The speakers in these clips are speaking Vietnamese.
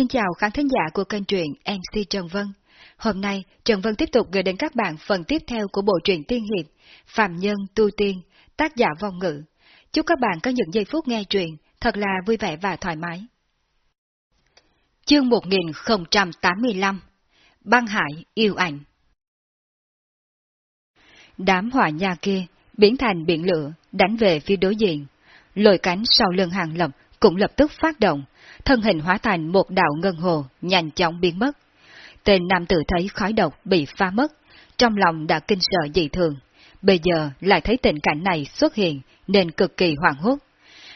Xin chào khán thính giả của kênh truyện MC Trần Vân. Hôm nay, Trần Vân tiếp tục gửi đến các bạn phần tiếp theo của bộ truyện tiên hiệp Phạm Nhân Tu Tiên, tác giả vong ngữ. Chúc các bạn có những giây phút nghe truyện thật là vui vẻ và thoải mái. Chương 1085 Băng Hải Yêu Ảnh Đám hỏa nhà kia biến thành biển lửa, đánh về phía đối diện. Lồi cánh sau lưng hàng lập cũng lập tức phát động, thân hình hóa thành một đạo ngân hồ, nhanh chóng biến mất. Tên nam tử thấy khói độc bị phá mất, trong lòng đã kinh sợ dị thường. Bây giờ lại thấy tình cảnh này xuất hiện nên cực kỳ hoảng hốt.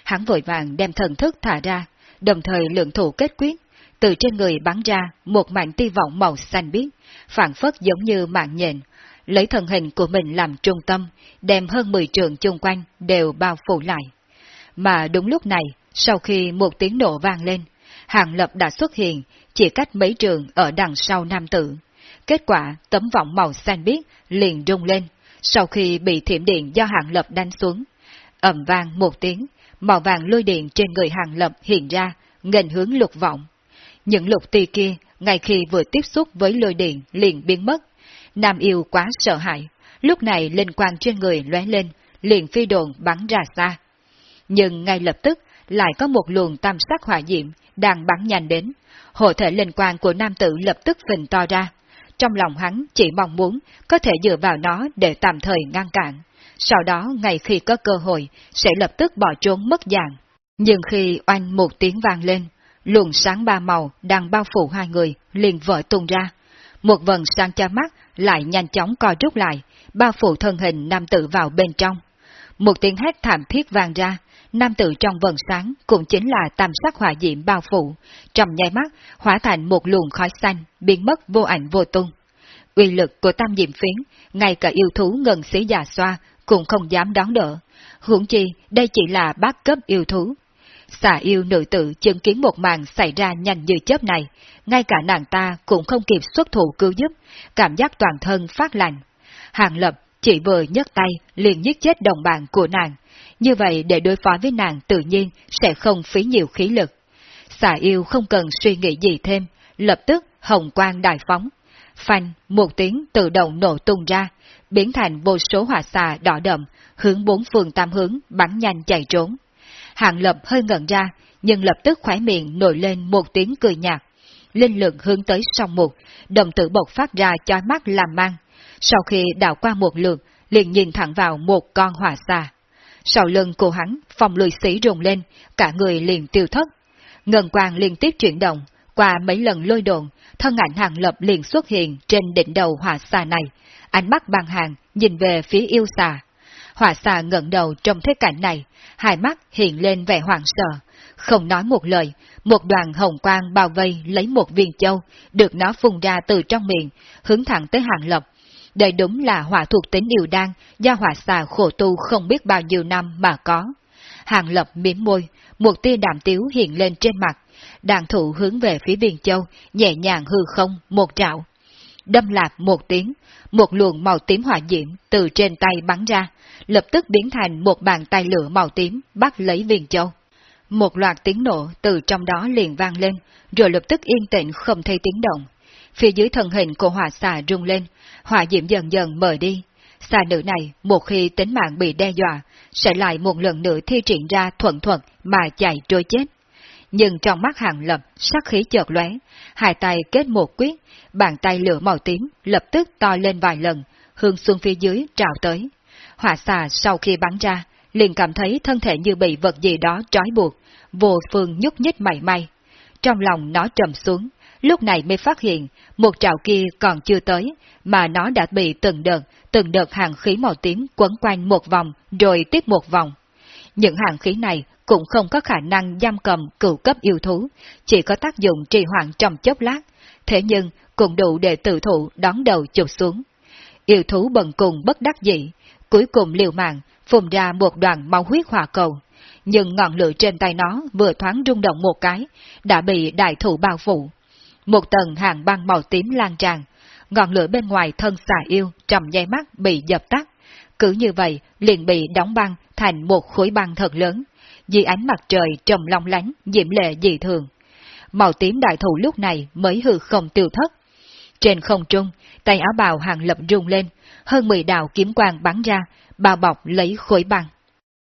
Hắn vội vàng đem thần thức thả ra, đồng thời lượng thủ kết quyết, từ trên người bắn ra một mạng ti vọng màu xanh biếc, phản phất giống như mạng nhện, lấy thân hình của mình làm trung tâm, đem hơn 10 trường chung quanh đều bao phủ lại. Mà đúng lúc này, sau khi một tiếng nổ vang lên, Hàng Lập đã xuất hiện, chỉ cách mấy trường ở đằng sau nam tử. Kết quả, tấm vọng màu xanh biếc liền rung lên, sau khi bị thiểm điện do Hàng Lập đánh xuống. ầm vang một tiếng, màu vàng lôi điện trên người Hàng Lập hiện ra, nghênh hướng lục vọng. Những lục tì kia, ngay khi vừa tiếp xúc với lôi điện liền biến mất. Nam yêu quá sợ hãi, lúc này linh quang trên người lóe lên, liền phi đồn bắn ra xa. Nhưng ngay lập tức, lại có một luồng tam sắc hỏa diệm đang bắn nhanh đến. Hộ thể linh quang của nam tử lập tức phình to ra. Trong lòng hắn chỉ mong muốn có thể dựa vào nó để tạm thời ngăn cản. Sau đó ngay khi có cơ hội sẽ lập tức bỏ trốn mất dạng. Nhưng khi oanh một tiếng vang lên, luồng sáng ba màu đang bao phủ hai người liền vỡ tung ra. Một vần sáng cho mắt lại nhanh chóng co rút lại, bao phủ thân hình nam tử vào bên trong. Một tiếng hét thảm thiết vang ra, nam tử trong vần sáng cũng chính là tam sắc hỏa diệm bao phủ, trong nháy mắt hóa thành một luồng khói xanh, biến mất vô ảnh vô tung. Uy lực của tam diệm phiến, ngay cả yêu thú ngần xí già xoa cũng không dám đón đỡ. Huống chi, đây chỉ là bát cấp yêu thú. Xà yêu nữ tử chứng kiến một màn xảy ra nhanh như chớp này, ngay cả nàng ta cũng không kịp xuất thủ cứu giúp, cảm giác toàn thân phát lạnh. Hàng lập chỉ vừa nhấc tay liền giết chết đồng bạn của nàng, như vậy để đối phó với nàng tự nhiên sẽ không phí nhiều khí lực. Xà yêu không cần suy nghĩ gì thêm, lập tức hồng quang đại phóng. Phanh, một tiếng tự động nổ tung ra, biến thành vô số hỏa xà đỏ đậm, hướng bốn phương tam hướng, bắn nhanh chạy trốn. hạng lập hơi ngẩn ra, nhưng lập tức khỏe miệng nổi lên một tiếng cười nhạt. Linh lực hướng tới song mục, đồng tử bộc phát ra cho mắt làm mang. Sau khi đảo qua một lượt, liền nhìn thẳng vào một con hỏa xà. Sau lưng cô hắn, phòng lùi xí rùng lên, cả người liền tiêu thất. Ngân quang liên tiếp chuyển động, qua mấy lần lôi đồn, thân ảnh hàng lập liền xuất hiện trên đỉnh đầu hỏa xà này, ánh mắt bằng hàng, nhìn về phía yêu xà. Hỏa xà ngẩng đầu trong thế cảnh này, hai mắt hiện lên vẻ hoảng sợ, không nói một lời, một đoàn hồng quang bao vây lấy một viên châu, được nó phun ra từ trong miệng, hướng thẳng tới hàng lập, đây đúng là hỏa thuộc tính yêu đan do hỏa xà khổ tu không biết bao nhiêu năm mà có. Hàng lập miếm môi, một tia đạm tiếu hiện lên trên mặt, đàn thủ hướng về phía Biên Châu, nhẹ nhàng hư không, một trạo. Đâm lạc một tiếng, một luồng màu tím hỏa diễm từ trên tay bắn ra, lập tức biến thành một bàn tay lửa màu tím bắt lấy Viên Châu. Một loạt tiếng nổ từ trong đó liền vang lên, rồi lập tức yên tĩnh không thấy tiếng động. Phía dưới thân hình của hỏa xà rung lên, hỏa diễm dần dần mở đi. Xà nữ này, một khi tính mạng bị đe dọa, sẽ lại một lần nữa thi triển ra thuận thuận mà chạy trôi chết. Nhưng trong mắt hàng lập, sắc khí chợt lóe, hai tay kết một quyết, bàn tay lửa màu tím lập tức to lên vài lần, hướng xuống phía dưới trào tới. Hỏa xà sau khi bắn ra, liền cảm thấy thân thể như bị vật gì đó trói buộc, vô phương nhúc nhích mảy may. Trong lòng nó trầm xuống, lúc này mới phát hiện, một trào kia còn chưa tới, mà nó đã bị từng đợt, từng đợt hàng khí màu tím quấn quanh một vòng, rồi tiếp một vòng. Những hàng khí này cũng không có khả năng giam cầm cựu cấp yêu thú, chỉ có tác dụng trì hoãn trong chốc lát, thế nhưng cũng đủ để tự thụ đón đầu chụp xuống. Yêu thú bần cùng bất đắc dĩ, cuối cùng liều mạng, phun ra một đoàn máu huyết hỏa cầu. Nhưng ngọn lửa trên tay nó vừa thoáng rung động một cái, đã bị đại thủ bao phủ. Một tầng hàng băng màu tím lan tràn, ngọn lửa bên ngoài thân xà yêu trầm nháy mắt bị dập tắt. Cứ như vậy, liền bị đóng băng thành một khối băng thật lớn, dưới ánh mặt trời trầm long lánh, diễm lệ dị thường. màu tím đại thủ lúc này mới hư không tiêu thất. Trên không trung, tay áo bào hàng lập rung lên, hơn 10 đạo kiếm quang bắn ra, bao bọc lấy khối băng.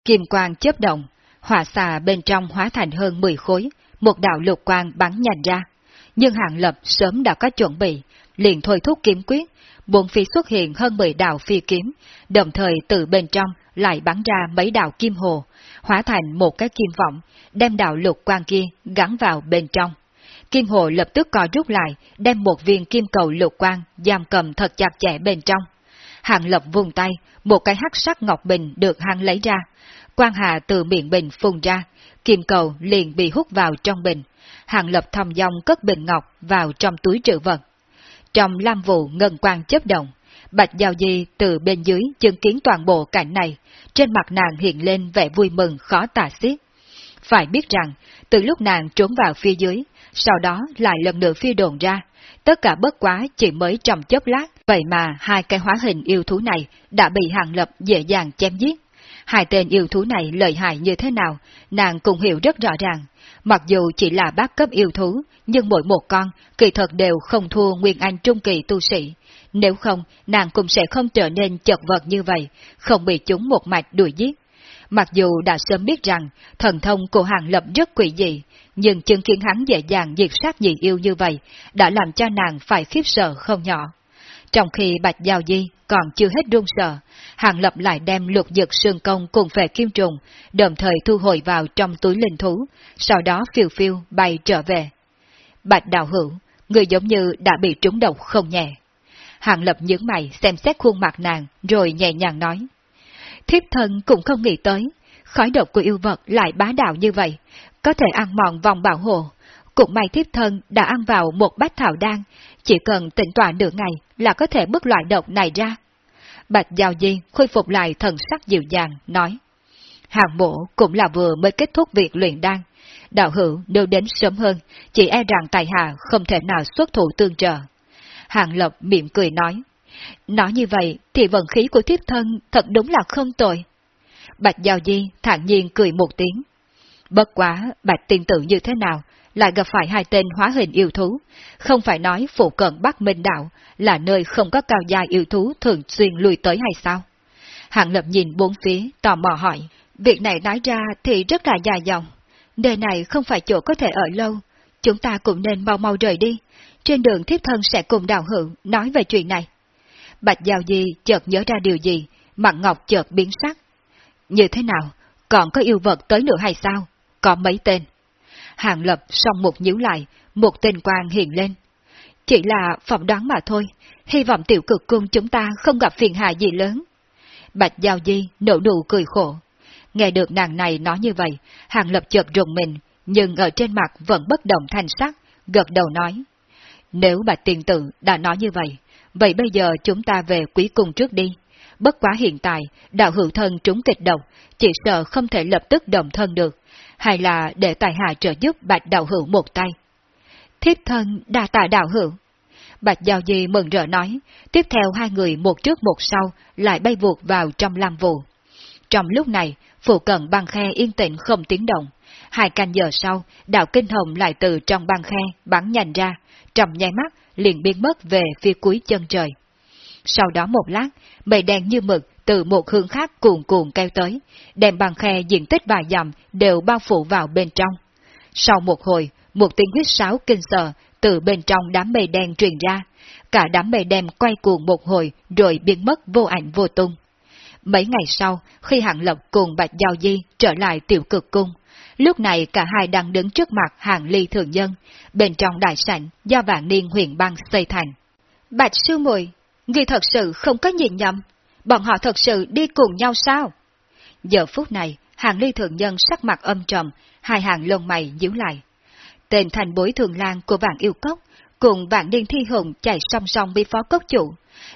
Kim quang chớp động, hỏa xà bên trong hóa thành hơn 10 khối, một đạo lục quang bắn nhanh ra. Nhưng hàng lập sớm đã có chuẩn bị, liền thôi thúc kiếm quyết, buồn phi xuất hiện hơn 10 đạo phi kiếm, đồng thời từ bên trong lại bắn ra mấy đạo kim hồ, hóa thành một cái kim vọng, đem đạo lục quang kia gắn vào bên trong. Kim hồ lập tức co rút lại, đem một viên kim cầu lục quang giam cầm thật chặt chẽ bên trong. Hàng lập vùng tay, một cái hắc sắc ngọc bình được hắn lấy ra. Quang hà từ miệng bình phun ra, kim cầu liền bị hút vào trong bình. Hàng lập thầm dòng cất bình ngọc vào trong túi trữ vật. Trong lam vụ ngân quang chấp động, Bạch Giao Di từ bên dưới chứng kiến toàn bộ cảnh này, trên mặt nàng hiện lên vẻ vui mừng khó tả xiết. Phải biết rằng, từ lúc nàng trốn vào phía dưới, sau đó lại lần nữa phi đồn ra, tất cả bất quá chỉ mới trong chớp lát, vậy mà hai cái hóa hình yêu thú này đã bị hàng lập dễ dàng chém giết. Hai tên yêu thú này lợi hại như thế nào, nàng cũng hiểu rất rõ ràng. Mặc dù chỉ là bác cấp yêu thú, nhưng mỗi một con kỳ thật đều không thua Nguyên Anh Trung Kỳ tu sĩ. Nếu không, nàng cũng sẽ không trở nên chật vật như vậy, không bị chúng một mạch đuổi giết. Mặc dù đã sớm biết rằng thần thông của Hàng Lập rất quỷ dị, nhưng chứng kiến hắn dễ dàng diệt sát nhị yêu như vậy đã làm cho nàng phải khiếp sợ không nhỏ. Trong khi Bạch Giao Di còn chưa hết run sợ, Hàng Lập lại đem lục dực sương công cùng về kim trùng, đồng thời thu hồi vào trong túi linh thú, sau đó phiêu phiêu bay trở về. Bạch Đạo Hữu, người giống như đã bị trúng độc không nhẹ. Hàng Lập nhướng mày xem xét khuôn mặt nàng, rồi nhẹ nhàng nói. Thiếp thân cũng không nghĩ tới, khói độc của yêu vật lại bá đạo như vậy, có thể ăn mòn vòng bảo hộ. Cũng may thiếp thân đã ăn vào một bát thảo đan, chỉ cần tịnh tọa nửa ngày là có thể bức loại độc này ra. Bạch Giao Di khôi phục lại thần sắc dịu dàng, nói. Hàng mộ cũng là vừa mới kết thúc việc luyện đan. Đạo hữu nếu đến sớm hơn, chỉ e rằng tài hạ không thể nào xuất thủ tương trợ. Hàng lộc miệng cười nói. Nói như vậy thì vận khí của thiếp thân thật đúng là không tồi. Bạch Giao Di thản nhiên cười một tiếng. Bất quá, Bạch tiên tử như thế nào, lại gặp phải hai tên hóa hình yêu thú, không phải nói phụ cận Bắc Minh Đạo là nơi không có cao gia yêu thú thường xuyên lui tới hay sao? Hạng lập nhìn bốn phía, tò mò hỏi, việc này nói ra thì rất là dài dòng. Nơi này không phải chỗ có thể ở lâu, chúng ta cũng nên mau mau rời đi, trên đường thiếp thân sẽ cùng đào hữu nói về chuyện này. Bạch Giao Di chợt nhớ ra điều gì, mặt ngọc chợt biến sắc. Như thế nào, còn có yêu vật tới nữa hay sao? Có mấy tên? Hàng lập song một nhíu lại, một tên quang hiện lên. Chỉ là phỏng đoán mà thôi, hy vọng tiểu cực cương chúng ta không gặp phiền hà gì lớn. Bạch Giao Di nổ nụ cười khổ. Nghe được nàng này nói như vậy, hàng lập chợt rùng mình, nhưng ở trên mặt vẫn bất động thanh sắc, gật đầu nói. Nếu bạch tiền tử đã nói như vậy, vậy bây giờ chúng ta về quý cung trước đi. Bất quá hiện tại, đạo hữu thân trúng kịch độc, chỉ sợ không thể lập tức đồng thân được, hay là để tài hạ trợ giúp bạch đạo hữu một tay. Thiếp thân đa tạ đạo hữu. Bạch Giao Di mừng rỡ nói, tiếp theo hai người một trước một sau lại bay vụt vào trong lam vụ. Trong lúc này, phụ cận băng khe yên tĩnh không tiếng động. Hai canh giờ sau, đạo kinh hồng lại từ trong băng khe bắn nhanh ra, trầm nháy mắt liền biến mất về phía cuối chân trời. Sau đó một lát, mây đen như mực từ một hướng khác cuồn cuộn kêu tới, đem bằng khe diện tích vài dặm đều bao phủ vào bên trong. Sau một hồi, một tiếng huyết sáo kinh sợ từ bên trong đám mây đen truyền ra, cả đám mây đen quay cuồng một hồi rồi biến mất vô ảnh vô tung. Mấy ngày sau, khi Hạng Lập cùng Bạch Giao Di trở lại tiểu cực cung, lúc này cả hai đang đứng trước mặt hàng ly thường nhân, bên trong đại sảnh do vạn niên huyền băng xây thành. Bạch sư muội người thật sự không có nhìn nhầm, bọn họ thật sự đi cùng nhau sao? Giờ phút này, hàng ly thường nhân sắc mặt âm trầm, hai hàng lông mày nhíu lại. Tên thành bối thường lang của vạn yêu cốc, cùng vạn niên thi hùng chạy song song bi phó cốc chủ.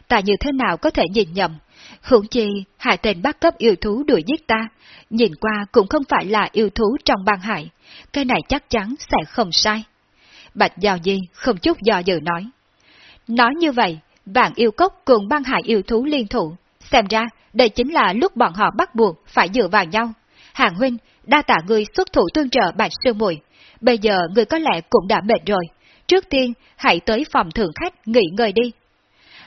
Tại như thế nào có thể nhìn nhầm? Hưởng chi, hai tên bắt cấp yêu thú đuổi giết ta, nhìn qua cũng không phải là yêu thú trong băng hải, cái này chắc chắn sẽ không sai. Bạch Giao Di không chút do dự nói. Nói như vậy, vạn yêu cốc cùng băng hải yêu thú liên thủ, xem ra đây chính là lúc bọn họ bắt buộc phải dựa vào nhau. Hàng huynh, đa tạ người xuất thủ tương trợ bạch sư muội Bây giờ người có lẽ cũng đã mệt rồi. Trước tiên, hãy tới phòng thượng khách nghỉ ngơi đi.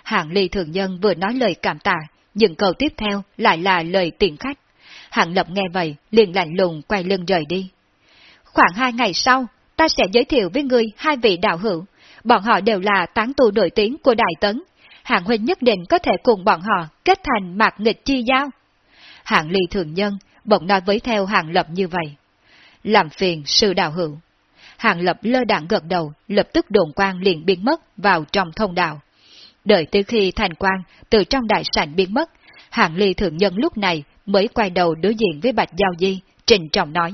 Hạng ly thường nhân vừa nói lời cảm tạ, nhưng câu tiếp theo lại là lời tiện khách. Hạng lập nghe vậy, liền lạnh lùng quay lưng rời đi. Khoảng hai ngày sau, ta sẽ giới thiệu với ngươi hai vị đạo hữu. Bọn họ đều là tán tu nổi tiếng của Đại Tấn. Hạng huynh nhất định có thể cùng bọn họ kết thành mạc nghịch chi giao. Hạng ly thường nhân bỗng nói với theo hạng lập như vậy. Làm phiền sư đạo hữu. Hạng lập lơ đạn gật đầu, lập tức đồn quang liền biến mất vào trong thông đạo. Đợi tới khi thành quang từ trong đại sảnh biến mất, hạng ly thượng nhân lúc này mới quay đầu đối diện với Bạch Giao Di, trình trọng nói.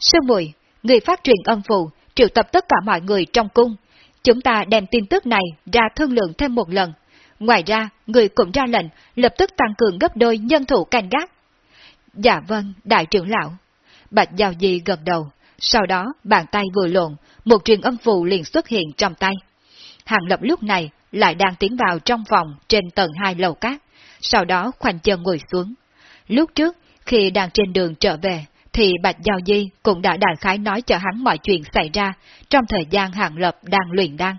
Sư muội người phát truyền âm phù, triệu tập tất cả mọi người trong cung. Chúng ta đem tin tức này ra thương lượng thêm một lần. Ngoài ra, người cũng ra lệnh lập tức tăng cường gấp đôi nhân thủ canh gác. Dạ vâng, đại trưởng lão. Bạch Giao Di gật đầu, sau đó bàn tay vừa lộn, một truyền âm phù liền xuất hiện trong tay. Hàng lập lúc này lại đang tiến vào trong phòng trên tầng hai lầu cát, sau đó khoanh chân ngồi xuống. Lúc trước, khi đang trên đường trở về, thì Bạch Giao Di cũng đã đại khái nói cho hắn mọi chuyện xảy ra trong thời gian Hàng Lập đang luyện đan.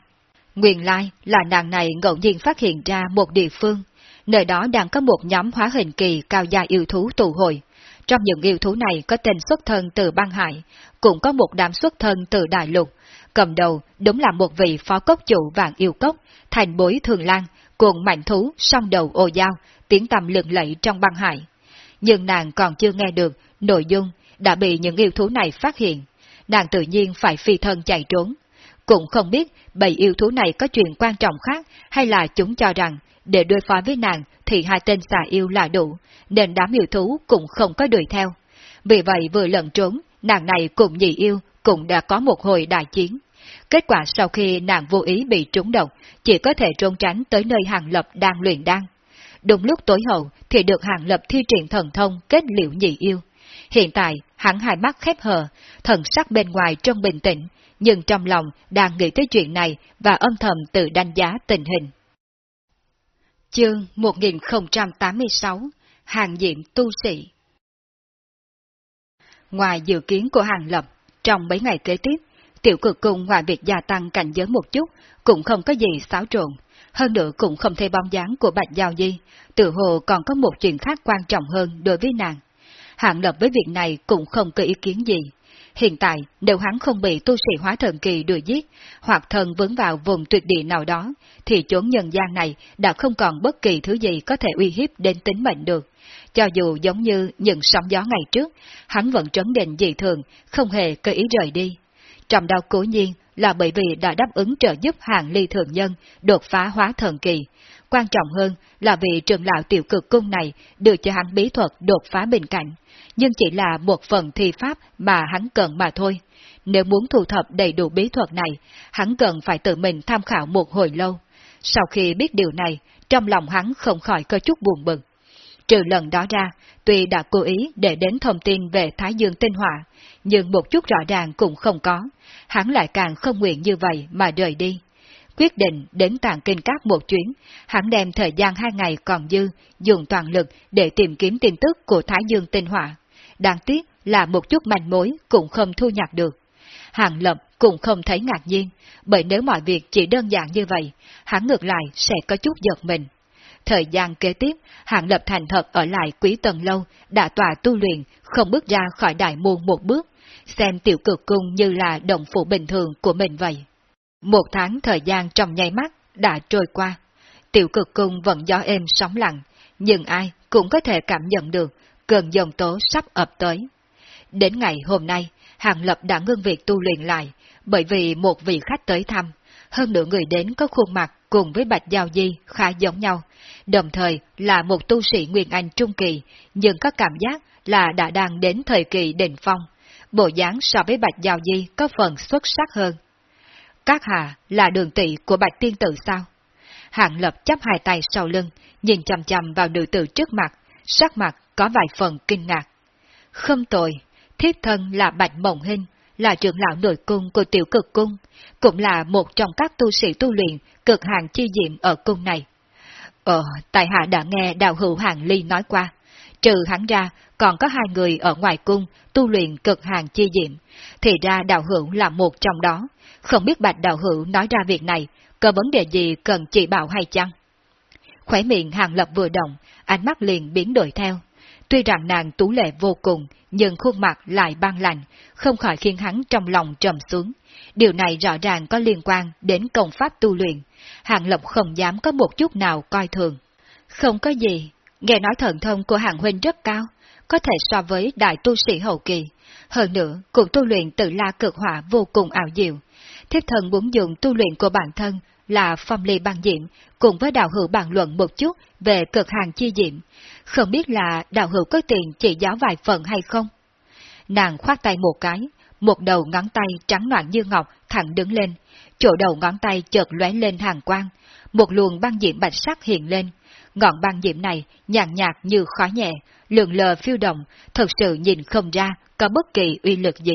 Nguyên lai là nàng này ngẫu nhiên phát hiện ra một địa phương, nơi đó đang có một nhóm hóa hình kỳ cao gia yêu thú tụ hội. Trong những yêu thú này có tên xuất thân từ băng hải, cũng có một đám xuất thân từ đại lục. Cầm đầu đúng là một vị phó cốc chủ vàng yêu cốc, thành bối thường lan, cùng mạnh thú song đầu ô dao, tiếng tầm lừng lẫy trong băng hải. Nhưng nàng còn chưa nghe được nội dung đã bị những yêu thú này phát hiện. Nàng tự nhiên phải phi thân chạy trốn. Cũng không biết bầy yêu thú này có chuyện quan trọng khác hay là chúng cho rằng để đối phó với nàng thì hai tên xà yêu là đủ, nên đám yêu thú cũng không có đuổi theo. Vì vậy vừa lận trốn, nàng này cùng nhị yêu cũng đã có một hồi đại chiến. Kết quả sau khi nàng vô ý bị trúng độc, chỉ có thể trốn tránh tới nơi hàng lập đang luyện đan. Đúng lúc tối hậu thì được hàng lập thi triển thần thông kết liễu nhị yêu. Hiện tại, hắn hai mắt khép hờ, thần sắc bên ngoài trông bình tĩnh, nhưng trong lòng đang nghĩ tới chuyện này và âm thầm tự đánh giá tình hình. Chương 1086 Hàng diện tu sĩ Ngoài dự kiến của hàng lập, trong mấy ngày kế tiếp, tiểu cực cung ngoài việc gia tăng cảnh giới một chút, cũng không có gì xáo trộn. Hơn nữa cũng không thấy bóng dáng của Bạch Giao Di, tự hồ còn có một chuyện khác quan trọng hơn đối với nàng. Hạng lập với việc này cũng không có ý kiến gì. Hiện tại, nếu hắn không bị tu sĩ hóa thần kỳ đuổi giết, hoặc thần vướng vào vùng tuyệt địa nào đó, thì chốn nhân gian này đã không còn bất kỳ thứ gì có thể uy hiếp đến tính mệnh được. Cho dù giống như những sóng gió ngày trước, hắn vẫn trấn định dị thường, không hề cơ ý rời đi. trầm đau cố nhiên là bởi vì đã đáp ứng trợ giúp hàng ly thường nhân đột phá hóa thần kỳ. Quan trọng hơn là vì trường lão tiểu cực cung này được cho hắn bí thuật đột phá bên cạnh, nhưng chỉ là một phần thi pháp mà hắn cần mà thôi. Nếu muốn thu thập đầy đủ bí thuật này, hắn cần phải tự mình tham khảo một hồi lâu. Sau khi biết điều này, trong lòng hắn không khỏi có chút buồn bực. Trừ lần đó ra, tuy đã cố ý để đến thông tin về Thái Dương tinh hỏa, nhưng một chút rõ ràng cũng không có, hắn lại càng không nguyện như vậy mà rời đi. Quyết định đến tàng kinh các một chuyến, hắn đem thời gian hai ngày còn dư, dùng toàn lực để tìm kiếm tin tức của Thái Dương tinh hỏa. Đáng tiếc là một chút manh mối cũng không thu nhặt được. Hàng Lập cũng không thấy ngạc nhiên, bởi nếu mọi việc chỉ đơn giản như vậy, hắn ngược lại sẽ có chút giật mình. Thời gian kế tiếp, Hàng Lập thành thật ở lại quý tầng lâu, đã tòa tu luyện, không bước ra khỏi đại môn một bước, xem tiểu cực cung như là động phủ bình thường của mình vậy. Một tháng thời gian trong nháy mắt đã trôi qua. Tiểu cực cung vẫn gió êm sóng lặng, nhưng ai cũng có thể cảm nhận được cơn dòng tố sắp ập tới. Đến ngày hôm nay, Hàng Lập đã ngưng việc tu luyện lại, bởi vì một vị khách tới thăm, hơn nữa người đến có khuôn mặt cùng với Bạch Giao Di khá giống nhau, đồng thời là một tu sĩ Nguyên Anh Trung Kỳ, nhưng có cảm giác là đã đang đến thời kỳ đỉnh phong. Bộ dáng so với Bạch Giao Di có phần xuất sắc hơn. Các hạ là đường tỷ của Bạch Tiên Tử sao? Hạng Lập chấp hai tay sau lưng, nhìn chầm chầm vào nữ tử trước mặt, sắc mặt có vài phần kinh ngạc. Không tồi, thiếp thân là Bạch Mộng Hinh, là trưởng lão nội cung của tiểu cực cung, cũng là một trong các tu sĩ tu luyện cực hàng chi diệm ở cung này. Ờ, tại hạ đã nghe đạo hữu hàng ly nói qua, trừ hắn ra, còn có hai người ở ngoài cung tu luyện cực hàng chi diệm, thì ra đạo hữu là một trong đó. Không biết bạch đạo hữu nói ra việc này, có vấn đề gì cần chỉ bảo hay chăng? Khỏe miệng hàng lập vừa động, ánh mắt liền biến đổi theo. Tuy rằng nàng tú lệ vô cùng, nhưng khuôn mặt lại băng lạnh, không khỏi khiến hắn trong lòng trầm xuống. Điều này rõ ràng có liên quan đến công pháp tu luyện. Hàng Lập không dám có một chút nào coi thường. Không có gì, nghe nói thần thông của hàng huynh rất cao, có thể so với đại tu sĩ hậu kỳ. Hơn nữa, cuộc tu luyện tự la cực hỏa vô cùng ảo diệu. Thiếp thần muốn dùng tu luyện của bản thân là phong ly băng diệm, cùng với đạo hữu bàn luận một chút về cực hàng chi diệm. Không biết là đạo hữu có tiền chỉ giáo vài phần hay không? Nàng khoát tay một cái, một đầu ngón tay trắng loạn như ngọc thẳng đứng lên, chỗ đầu ngón tay chợt lóe lên hàng quang, một luồng băng diệm bạch sắc hiện lên. Ngọn băng diệm này nhàn nhạt như khói nhẹ, lượn lờ phiêu động, thật sự nhìn không ra có bất kỳ uy lực gì.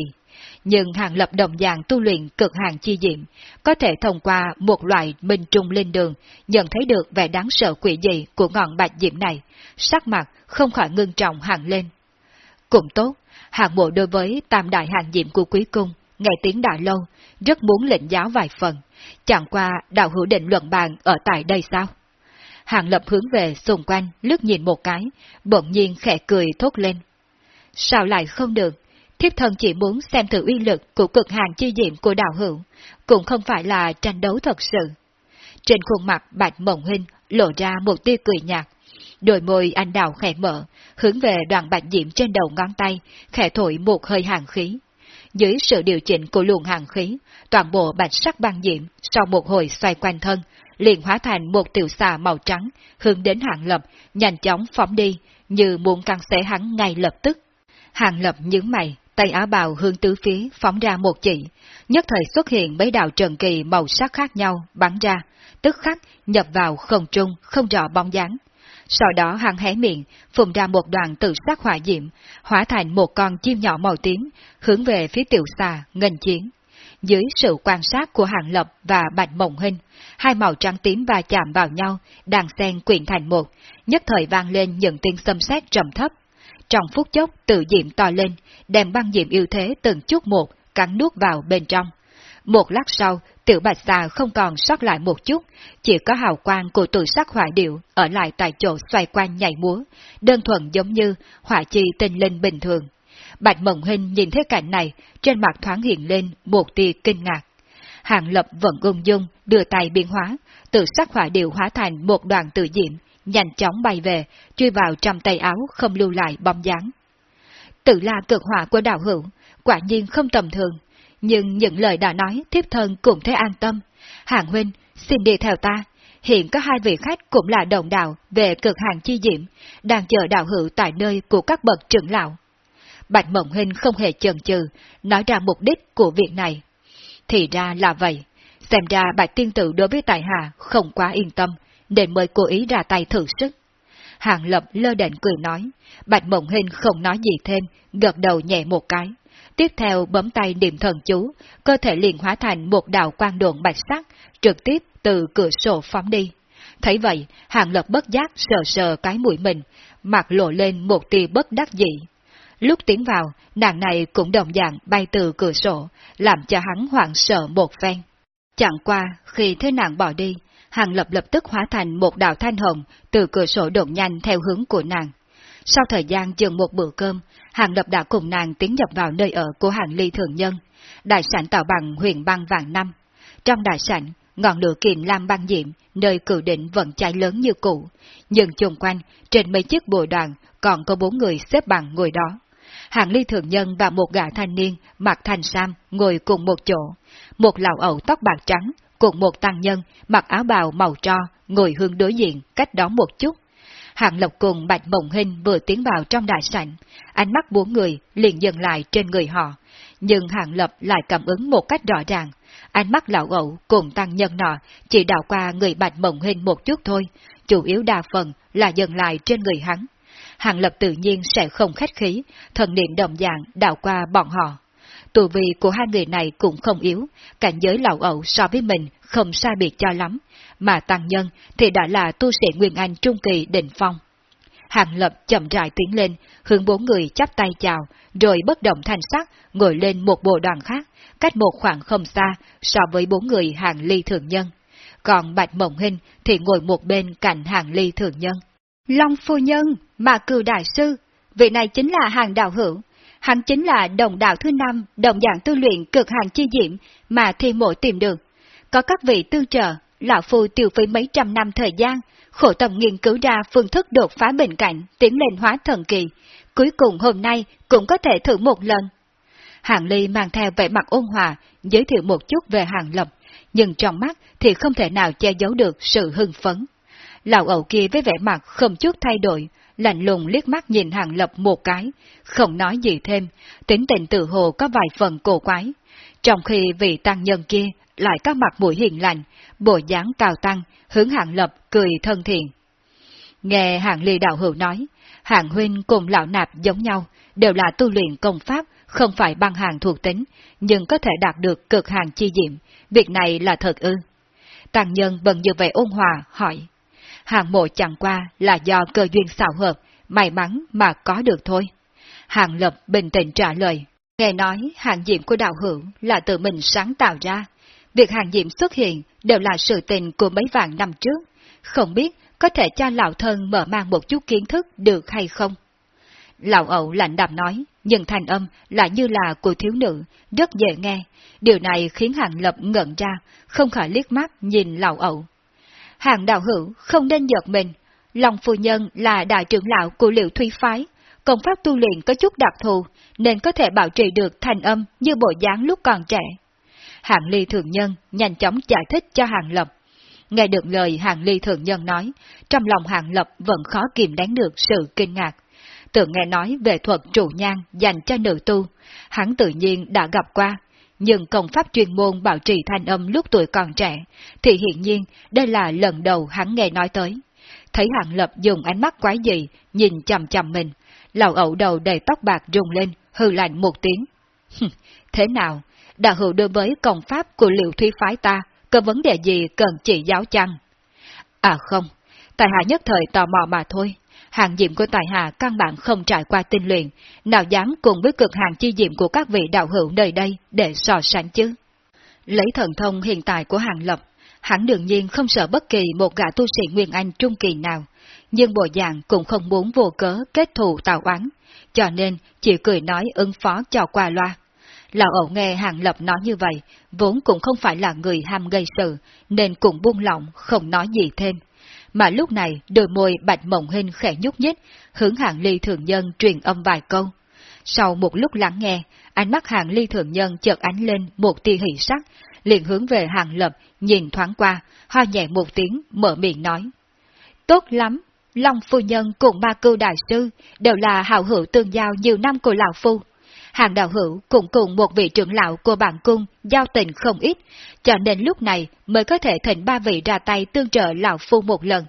Nhưng hàng lập đồng dạng tu luyện cực hàng chi diệm, có thể thông qua một loại minh trung linh đường, nhận thấy được vẻ đáng sợ quỷ dị của ngọn bạch diệm này, sắc mặt không khỏi ngưng trọng hàng lên. Cũng tốt, hàng bộ đối với tam đại hàng diệm của quý cung, nghe tiếng đã lâu, rất muốn lệnh giáo vài phần, chẳng qua đạo hữu định luận bàn ở tại đây sao? Hàng lập hướng về xung quanh, lướt nhìn một cái, bỗng nhiên khẽ cười thốt lên. Sao lại không được? Thiếp thân chỉ muốn xem thử uy lực của cực hàng chi diệm của đạo hữu, cũng không phải là tranh đấu thật sự. Trên khuôn mặt bạch mộng hinh lộ ra một tia cười nhạt, đôi môi anh đào khẽ mở, hướng về đoàn bạch diệm trên đầu ngón tay, khẽ thổi một hơi hàng khí. Dưới sự điều chỉnh của luồng hàng khí, toàn bộ bạch sắc băng diệm sau một hồi xoay quanh thân, liền hóa thành một tiểu xà màu trắng, hướng đến hạng lập, nhanh chóng phóng đi, như muốn căng xé hắn ngay lập tức. Hạng lập nhướng mày, tay áo bào hướng tứ phía phóng ra một chỉ, nhất thời xuất hiện mấy đạo trần kỳ màu sắc khác nhau bắn ra, tức khắc nhập vào không trung, không rõ bóng dáng. Sau đó hắn hé miệng, phùng ra một đoàn tự sắc hỏa diệm, hóa thành một con chim nhỏ màu tím, hướng về phía tiểu xà, ngân chiến. Dưới sự quan sát của Hàng Lập và Bạch Mộng Hình, hai màu trắng tím va chạm vào nhau, đàn sen quyện thành một, nhất thời vang lên những tiếng xâm xét trầm thấp. Trong phút chốc tự diệm to lên, đem băng diệm yêu thế từng chút một, cắn nuốt vào bên trong. Một lát sau, tiểu bạch xà không còn sót lại một chút, chỉ có hào quang của tự sắc hỏa điệu ở lại tại chỗ xoay quanh nhảy múa, đơn thuần giống như hỏa chi tinh linh bình thường. Bạch Mộng Hình nhìn thấy cảnh này, trên mặt thoáng hiện lên một tia kinh ngạc. Hàng Lập vẫn ung dung, đưa tay biến hóa, tự sắc hỏa điệu hóa thành một đoàn tự diệm, nhanh chóng bay về, chui vào trong tay áo không lưu lại bóng dáng. Tự là cực hỏa của đạo hữu, quả nhiên không tầm thường, nhưng những lời đã nói thiếp thân cũng thấy an tâm. Hàng huynh, xin đi theo ta. Hiện có hai vị khách cũng là đồng đạo về cực hàng chi diệm, đang chờ đạo hữu tại nơi của các bậc trưởng lão. Bạch Mộng huynh không hề chần chừ, nói ra mục đích của việc này. Thì ra là vậy, xem ra Bạch Tiên Tử đối với Tài Hà không quá yên tâm, nên mới cố ý ra tay thử sức. Hàng Lập lơ đệnh cười nói, Bạch Mộng Hình không nói gì thêm, gật đầu nhẹ một cái. Tiếp theo bấm tay niệm thần chú, cơ thể liền hóa thành một đạo quang độn bạch sắc, trực tiếp từ cửa sổ phóng đi. Thấy vậy, Hàng Lập bất giác sờ sờ cái mũi mình, mặt lộ lên một tia bất đắc dĩ. Lúc tiến vào, nàng này cũng đồng dạng bay từ cửa sổ, làm cho hắn hoảng sợ một phen. Chẳng qua, khi thấy nàng bỏ đi, Hàng Lập lập tức hóa thành một đạo thanh hồng từ cửa sổ đột nhanh theo hướng của nàng. Sau thời gian chừng một bữa cơm, Hàng Lập đã cùng nàng tiến nhập vào nơi ở của Hàng Ly Thường Nhân, đại sản tạo bằng huyền băng vàng năm. Trong đại sản, ngọn lửa kiềm lam băng diệm, nơi cử định vẫn cháy lớn như cũ, nhưng chung quanh, trên mấy chiếc bùa đoàn, còn có bốn người xếp bằng ngồi đó. Hàng Ly Thường Nhân và một gã thanh niên mặc thành sam ngồi cùng một chỗ, một lão ẩu tóc bạc trắng cùng một tăng nhân mặc áo bào màu tro ngồi hướng đối diện cách đó một chút. Hạng Lộc cùng Bạch Mộng Hình vừa tiến vào trong đại sảnh, ánh mắt bốn người liền dừng lại trên người họ, nhưng Hạng Lập lại cảm ứng một cách rõ ràng. Ánh mắt lão ẩu cùng tăng nhân nọ chỉ đảo qua người Bạch Mộng Hình một chút thôi, chủ yếu đa phần là dừng lại trên người hắn. Hạng Lập tự nhiên sẽ không khách khí, thần niệm đồng dạng đảo qua bọn họ. Tù vị của hai người này cũng không yếu, cảnh giới lão ẩu so với mình không sai biệt cho lắm, mà tăng nhân thì đã là tu sĩ Nguyên Anh Trung Kỳ đỉnh phong. Hàng Lập chậm rãi tiến lên, hướng bốn người chắp tay chào, rồi bất động thành sắc, ngồi lên một bộ đoàn khác, cách một khoảng không xa so với bốn người hàng ly thường nhân. Còn Bạch Mộng Hinh thì ngồi một bên cạnh hàng ly thường nhân. Long phu nhân, mà cừu đại sư, vị này chính là hàng đạo hữu. Hắn chính là đồng đạo thứ năm, đồng dạng tu luyện cực hàng chi diệm mà thi mộ tìm được. Có các vị tư trợ, lão phu tiêu phí mấy trăm năm thời gian, khổ tâm nghiên cứu ra phương thức đột phá bệnh cảnh, tiến lên hóa thần kỳ. Cuối cùng hôm nay cũng có thể thử một lần. Hàng Ly mang theo vẻ mặt ôn hòa, giới thiệu một chút về hàng lập, nhưng trong mắt thì không thể nào che giấu được sự hưng phấn. Lão ẩu kia với vẻ mặt không chút thay đổi, lạnh lùng liếc mắt nhìn hàng lập một cái, không nói gì thêm, tính tình tự hồ có vài phần cổ quái. Trong khi vị tăng nhân kia lại có mặt mũi hiền lành, bộ dáng cao tăng, hướng hàng lập cười thân thiện. Nghe hàng ly đạo hữu nói, hàng huynh cùng lão nạp giống nhau, đều là tu luyện công pháp, không phải băng hàng thuộc tính, nhưng có thể đạt được cực hàng chi diệm, việc này là thật ư. Tăng nhân bận như vậy ôn hòa, hỏi. Hàng mộ chẳng qua là do cơ duyên xảo hợp, may mắn mà có được thôi. Hàng lập bình tĩnh trả lời. Nghe nói hàng diệm của đạo hữu là tự mình sáng tạo ra. Việc hàng diệm xuất hiện đều là sự tình của mấy vạn năm trước. Không biết có thể cho lão thân mở mang một chút kiến thức được hay không? Lão ẩu lạnh đạm nói, nhưng thành âm lại như là của thiếu nữ, rất dễ nghe. Điều này khiến hàng lập ngẩn ra, không khỏi liếc mắt nhìn lão ẩu. Hàng đạo hữu không nên giật mình. Lòng phu nhân là đại trưởng lão của liệu thuy phái, công pháp tu luyện có chút đặc thù, nên có thể bảo trì được thành âm như bộ dáng lúc còn trẻ. Hạng ly thượng nhân nhanh chóng giải thích cho hàng lập. Nghe được lời hàng ly thượng nhân nói, trong lòng hàng lập vẫn khó kìm nén được sự kinh ngạc. Tưởng nghe nói về thuật trụ nhang dành cho nữ tu, hắn tự nhiên đã gặp qua, nhưng công pháp chuyên môn bảo trì thanh âm lúc tuổi còn trẻ, thì hiện nhiên đây là lần đầu hắn nghe nói tới. Thấy hạng lập dùng ánh mắt quái dị, nhìn chầm chầm mình, lão ẩu đầu đầy tóc bạc rung lên, hư lạnh một tiếng. Thế nào, đã hữu đối với công pháp của liệu thúy phái ta, có vấn đề gì cần chỉ giáo chăng? À không, tài hạ nhất thời tò mò mà thôi. Hàng diệm của tài hạ căn bản không trải qua tinh luyện, nào dám cùng với cực hàng chi diệm của các vị đạo hữu nơi đây để so sánh chứ. Lấy thần thông hiện tại của hàng lập, hắn đương nhiên không sợ bất kỳ một gã tu sĩ Nguyên Anh trung kỳ nào, nhưng bộ dạng cũng không muốn vô cớ kết thù tạo oán, cho nên chỉ cười nói ứng phó cho qua loa. Lão ẩu nghe hàng lập nói như vậy, vốn cũng không phải là người ham gây sự, nên cũng buông lỏng, không nói gì thêm. Mà lúc này, đôi môi bạch mộng hình khẽ nhúc nhích, hướng hạng ly thường nhân truyền âm vài câu. Sau một lúc lắng nghe, ánh mắt hạng ly thường nhân chợt ánh lên một tia hỷ sắc, liền hướng về hàng lập, nhìn thoáng qua, ho nhẹ một tiếng, mở miệng nói. Tốt lắm, Long Phu Nhân cùng ba cưu đại sư đều là hào hữu tương giao nhiều năm của Lão Phu. Hàng đạo hữu cũng cùng một vị trưởng lão của bản cung giao tình không ít, cho nên lúc này mới có thể thỉnh ba vị ra tay tương trợ Lão Phu một lần.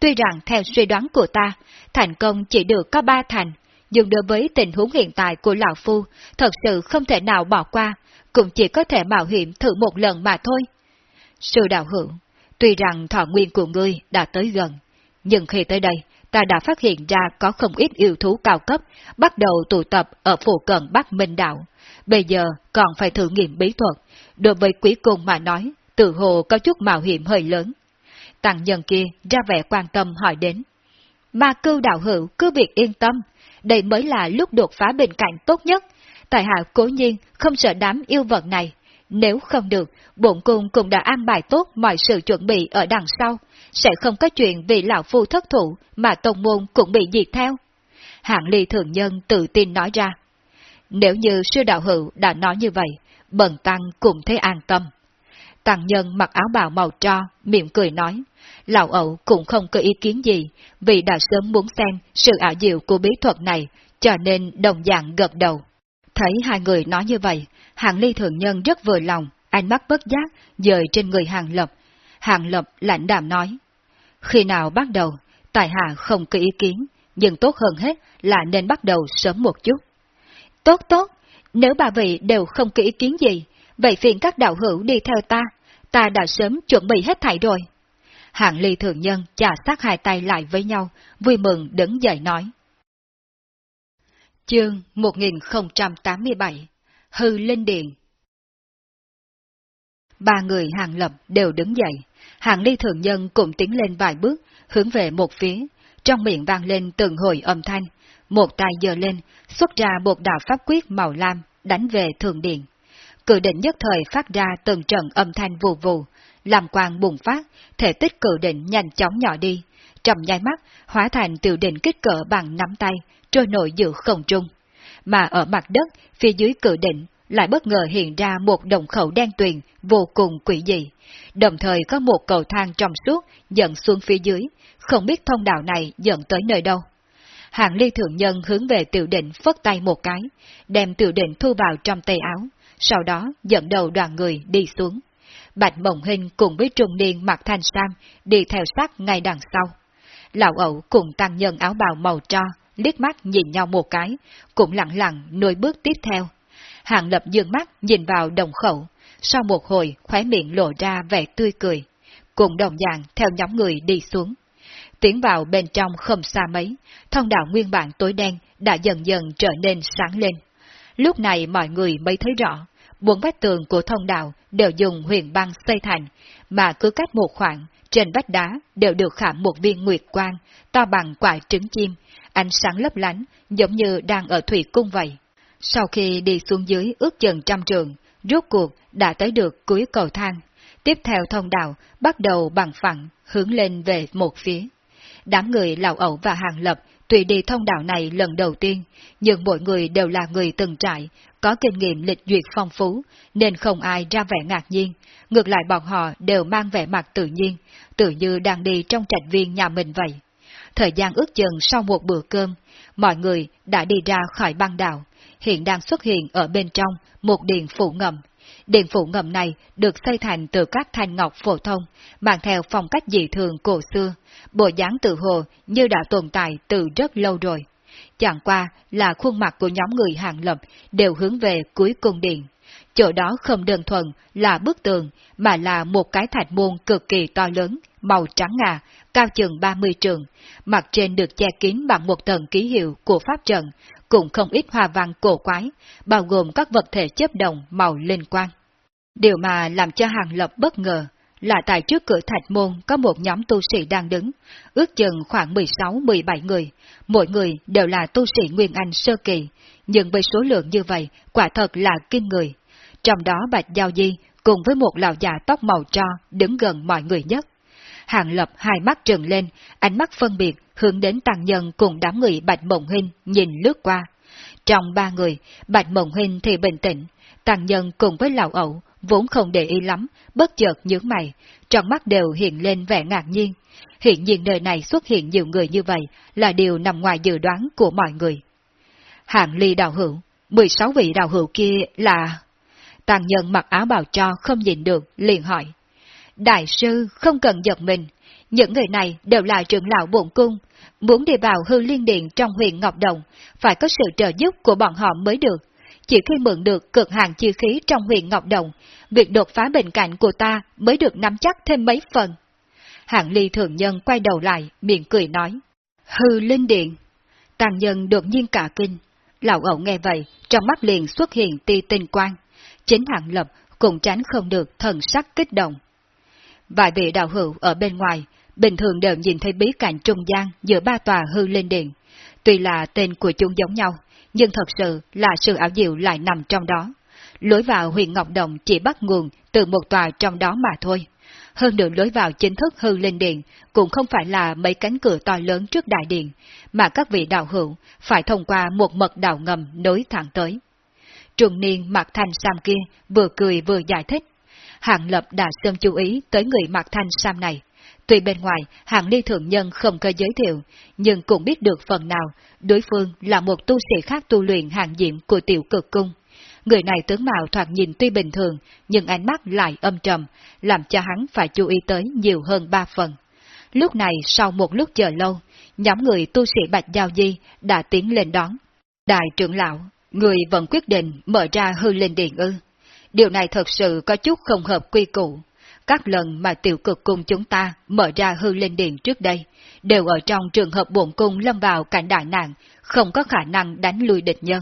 Tuy rằng theo suy đoán của ta, thành công chỉ được có ba thành, nhưng đối với tình huống hiện tại của Lão Phu, thật sự không thể nào bỏ qua, cũng chỉ có thể mạo hiểm thử một lần mà thôi. Sư đạo hữu, tuy rằng thọ nguyên của ngươi đã tới gần, nhưng khi tới đây, ta đã phát hiện ra có không ít yêu thú cao cấp bắt đầu tụ tập ở phủ cận Bắc Minh Đạo. Bây giờ còn phải thử nghiệm bí thuật. Đối với quý cung mà nói, tự hồ có chút mạo hiểm hơi lớn. Tàng nhân kia ra vẻ quan tâm hỏi đến. Mà cưu đạo hữu cứ việc yên tâm, đây mới là lúc đột phá bên cạnh tốt nhất. Tại hạ cố nhiên không sợ đám yêu vật này. Nếu không được, bổn cung cũng đã an bài tốt mọi sự chuẩn bị ở đằng sau, sẽ không có chuyện vì lão phu thất thủ mà tông môn cũng bị diệt theo. Hạng ly thường nhân tự tin nói ra. Nếu như sư đạo hữu đã nói như vậy, bần tăng cũng thấy an tâm. Tăng nhân mặc áo bào màu tro, miệng cười nói, lão ẩu cũng không có ý kiến gì, vì đã sớm muốn xem sự ảo diệu của bí thuật này, cho nên đồng dạng gật đầu. Thấy hai người nói như vậy, hạng ly thượng nhân rất vừa lòng, ánh mắt bất giác, dời trên người hàng lập. Hàng lập lạnh đạm nói, khi nào bắt đầu, tài hạ không có ý kiến, nhưng tốt hơn hết là nên bắt đầu sớm một chút. Tốt tốt, nếu bà vị đều không có ý kiến gì, vậy phiền các đạo hữu đi theo ta, ta đã sớm chuẩn bị hết thảy rồi. Hạng ly thượng nhân chà sát hai tay lại với nhau, vui mừng đứng dậy nói. Chương 1087 Hư Linh Điện. Ba người hàng lập đều đứng dậy, hàng ly thường nhân cũng tiến lên vài bước, hướng về một phía, trong miệng vang lên từng hồi âm thanh, một tay giơ lên, xuất ra một đạo pháp quyết màu lam, đánh về thường điện. Cự định nhất thời phát ra từng trận âm thanh vù vù, làm quang bùng phát, thể tích cự định nhanh chóng nhỏ đi, trong nháy mắt hóa thành tiểu đỉnh kích cỡ bằng nắm tay, trôi nổi giữa không trung. Mà ở mặt đất, phía dưới cự đỉnh lại bất ngờ hiện ra một đồng khẩu đen tuyền vô cùng quỷ dị. Đồng thời có một cầu thang trong suốt dẫn xuống phía dưới, không biết thông đạo này dẫn tới nơi đâu. hạng ly thượng nhân hướng về tiểu định phất tay một cái, đem tiểu định thu vào trong tay áo, sau đó dẫn đầu đoàn người đi xuống. Bạch Mộng Hình cùng với trung niên mặc thanh sam đi theo sát ngay đằng sau. Lão ẩu cùng tăng nhân áo bào màu cho, liếc mắt nhìn nhau một cái, cũng lặng lặng nuôi bước tiếp theo. Hàng lập dương mắt nhìn vào đồng khẩu, sau một hồi khóe miệng lộ ra vẻ tươi cười, cùng đồng dạng theo nhóm người đi xuống. Tiến vào bên trong không xa mấy, thông đạo nguyên bản tối đen đã dần dần trở nên sáng lên. Lúc này mọi người mới thấy rõ, bốn vách tường của thông đạo đều dùng huyền băng xây thành, mà cứ cách một khoảng, trên vách đá đều được khảm một viên nguyệt quang, to bằng quả trứng chim, ánh sáng lấp lánh, giống như đang ở thủy cung vậy. Sau khi đi xuống dưới ước chừng trăm trường, rốt cuộc đã tới được cuối cầu thang. Tiếp theo thông đạo bắt đầu bằng phẳng, hướng lên về một phía. Đám người lão ẩu và hàng lập tùy đi thông đạo này lần đầu tiên, nhưng mỗi người đều là người từng trải, có kinh nghiệm lịch duyệt phong phú, nên không ai ra vẻ ngạc nhiên. Ngược lại bọn họ đều mang vẻ mặt tự nhiên, tự như đang đi trong trạch viên nhà mình vậy. Thời gian ước chừng sau một bữa cơm, mọi người đã đi ra khỏi băng đảo, hiện đang xuất hiện ở bên trong một điện phủ ngầm. Điện phủ ngầm này được xây thành từ các thanh ngọc phổ thông, mang theo phong cách dị thường cổ xưa, bộ dáng tự hồ như đã tồn tại từ rất lâu rồi. Chẳng qua là khuôn mặt của nhóm người hàng lập đều hướng về cuối cung điện. Chỗ đó không đơn thuần là bức tường, mà là một cái thạch môn cực kỳ to lớn, màu trắng ngà, cao chừng 30 trường, mặt trên được che kín bằng một tầng ký hiệu của pháp trận, cũng không ít hoa văn cổ quái, bao gồm các vật thể chấp đồng màu liên quan. Điều mà làm cho Hàng Lập bất ngờ là tại trước cửa thạch môn có một nhóm tu sĩ đang đứng, ước chừng khoảng 16-17 người, mỗi người đều là tu sĩ Nguyên Anh sơ kỳ, nhưng với số lượng như vậy, quả thật là kinh người. Trong đó Bạch Giao Di cùng với một lão già tóc màu tro đứng gần mọi người nhất. Hàng Lập hai mắt trừng lên, ánh mắt phân biệt hướng đến tăng nhân cùng đám người Bạch Mộng Huynh nhìn lướt qua. Trong ba người, Bạch Mộng Huynh thì bình tĩnh, tăng nhân cùng với lão ẩu vốn không để ý lắm, bất chợt nhướng mày, trong mắt đều hiện lên vẻ ngạc nhiên. Hiện nhiên nơi này xuất hiện nhiều người như vậy là điều nằm ngoài dự đoán của mọi người. Hạng ly đào hữu, 16 vị đào hữu kia là... Tàng nhân mặc áo bào cho không nhìn được, liền hỏi. Đại sư không cần giật mình, những người này đều là trưởng lão bổn cung, muốn đi vào hư liên điện trong huyện Ngọc Đồng, phải có sự trợ giúp của bọn họ mới được. Chỉ khi mượn được cực hàng chi khí trong huyện Ngọc Đồng, việc đột phá bệnh cạnh của ta mới được nắm chắc thêm mấy phần. Hạng ly thượng nhân quay đầu lại, miệng cười nói. Hư linh điện. Tàng nhân đột nhiên cả kinh. Lão ẩu nghe vậy, trong mắt liền xuất hiện ti tinh quang. Chính hạng lập cũng tránh không được thần sắc kích động. Vài vị đạo hữu ở bên ngoài, bình thường đều nhìn thấy bí cảnh trung gian giữa ba tòa hư linh điện. Tuy là tên của chúng giống nhau, nhưng thật sự là sự ảo diệu lại nằm trong đó. Lối vào huyện Ngọc Đồng chỉ bắt nguồn từ một tòa trong đó mà thôi. Hơn nữa lối vào chính thức hư linh điện cũng không phải là mấy cánh cửa to lớn trước đại điện, mà các vị đạo hữu phải thông qua một mật đạo ngầm nối thẳng tới. Trùng niên mặc thanh sam kia vừa cười vừa giải thích. Hạng lập đã sớm chú ý tới người mặc thanh sam này. Tuy bên ngoài, hạng ly thượng nhân không có giới thiệu, nhưng cũng biết được phần nào, đối phương là một tu sĩ khác tu luyện hạng diệm của tiểu cực cung. Người này tướng mạo thoạt nhìn tuy bình thường, nhưng ánh mắt lại âm trầm, làm cho hắn phải chú ý tới nhiều hơn ba phần. Lúc này, sau một lúc chờ lâu, nhóm người tu sĩ Bạch Giao Di đã tiến lên đón. Đại trưởng lão, người vẫn quyết định mở ra hư linh điện ư. Điều này thật sự có chút không hợp quy củ. các lần mà tiểu cực cung chúng ta mở ra hư linh điện trước đây, đều ở trong trường hợp bổn cung lâm vào cảnh đại nạn, không có khả năng đánh lui địch nhân.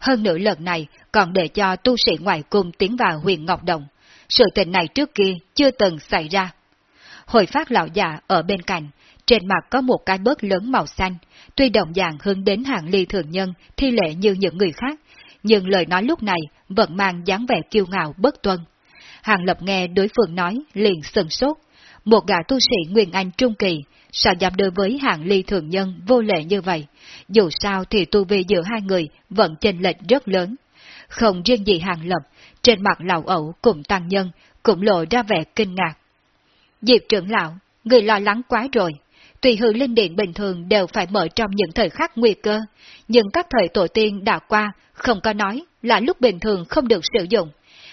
Hơn nữa lần này còn để cho tu sĩ ngoại cung tiến vào huyền Ngọc Đồng. Sự tình này trước kia chưa từng xảy ra. Hồi phát lão già ở bên cạnh, trên mặt có một cái bớt lớn màu xanh, tuy đồng dạng hướng đến hạng ly thường nhân, thi lệ như những người khác, nhưng lời nói lúc này vẫn mang dáng vẻ kiêu ngạo bất tuân. Hàng Lập nghe đối phương nói, liền sừng sốt. Một gã tu sĩ Nguyên Anh Trung Kỳ, sao dám đối với hạng ly thường nhân vô lệ như vậy? Dù sao thì tu vi giữa hai người vẫn chênh lệch rất lớn. Không riêng gì Hàng Lập, trên mặt lão ẩu cùng tăng nhân cũng lộ ra vẻ kinh ngạc. Diệp trưởng lão, người lo lắng quá rồi. Tùy hư linh điện bình thường đều phải mở trong những thời khắc nguy cơ, nhưng các thời tổ tiên đã qua, không có nói là lúc bình thường không được sử dụng.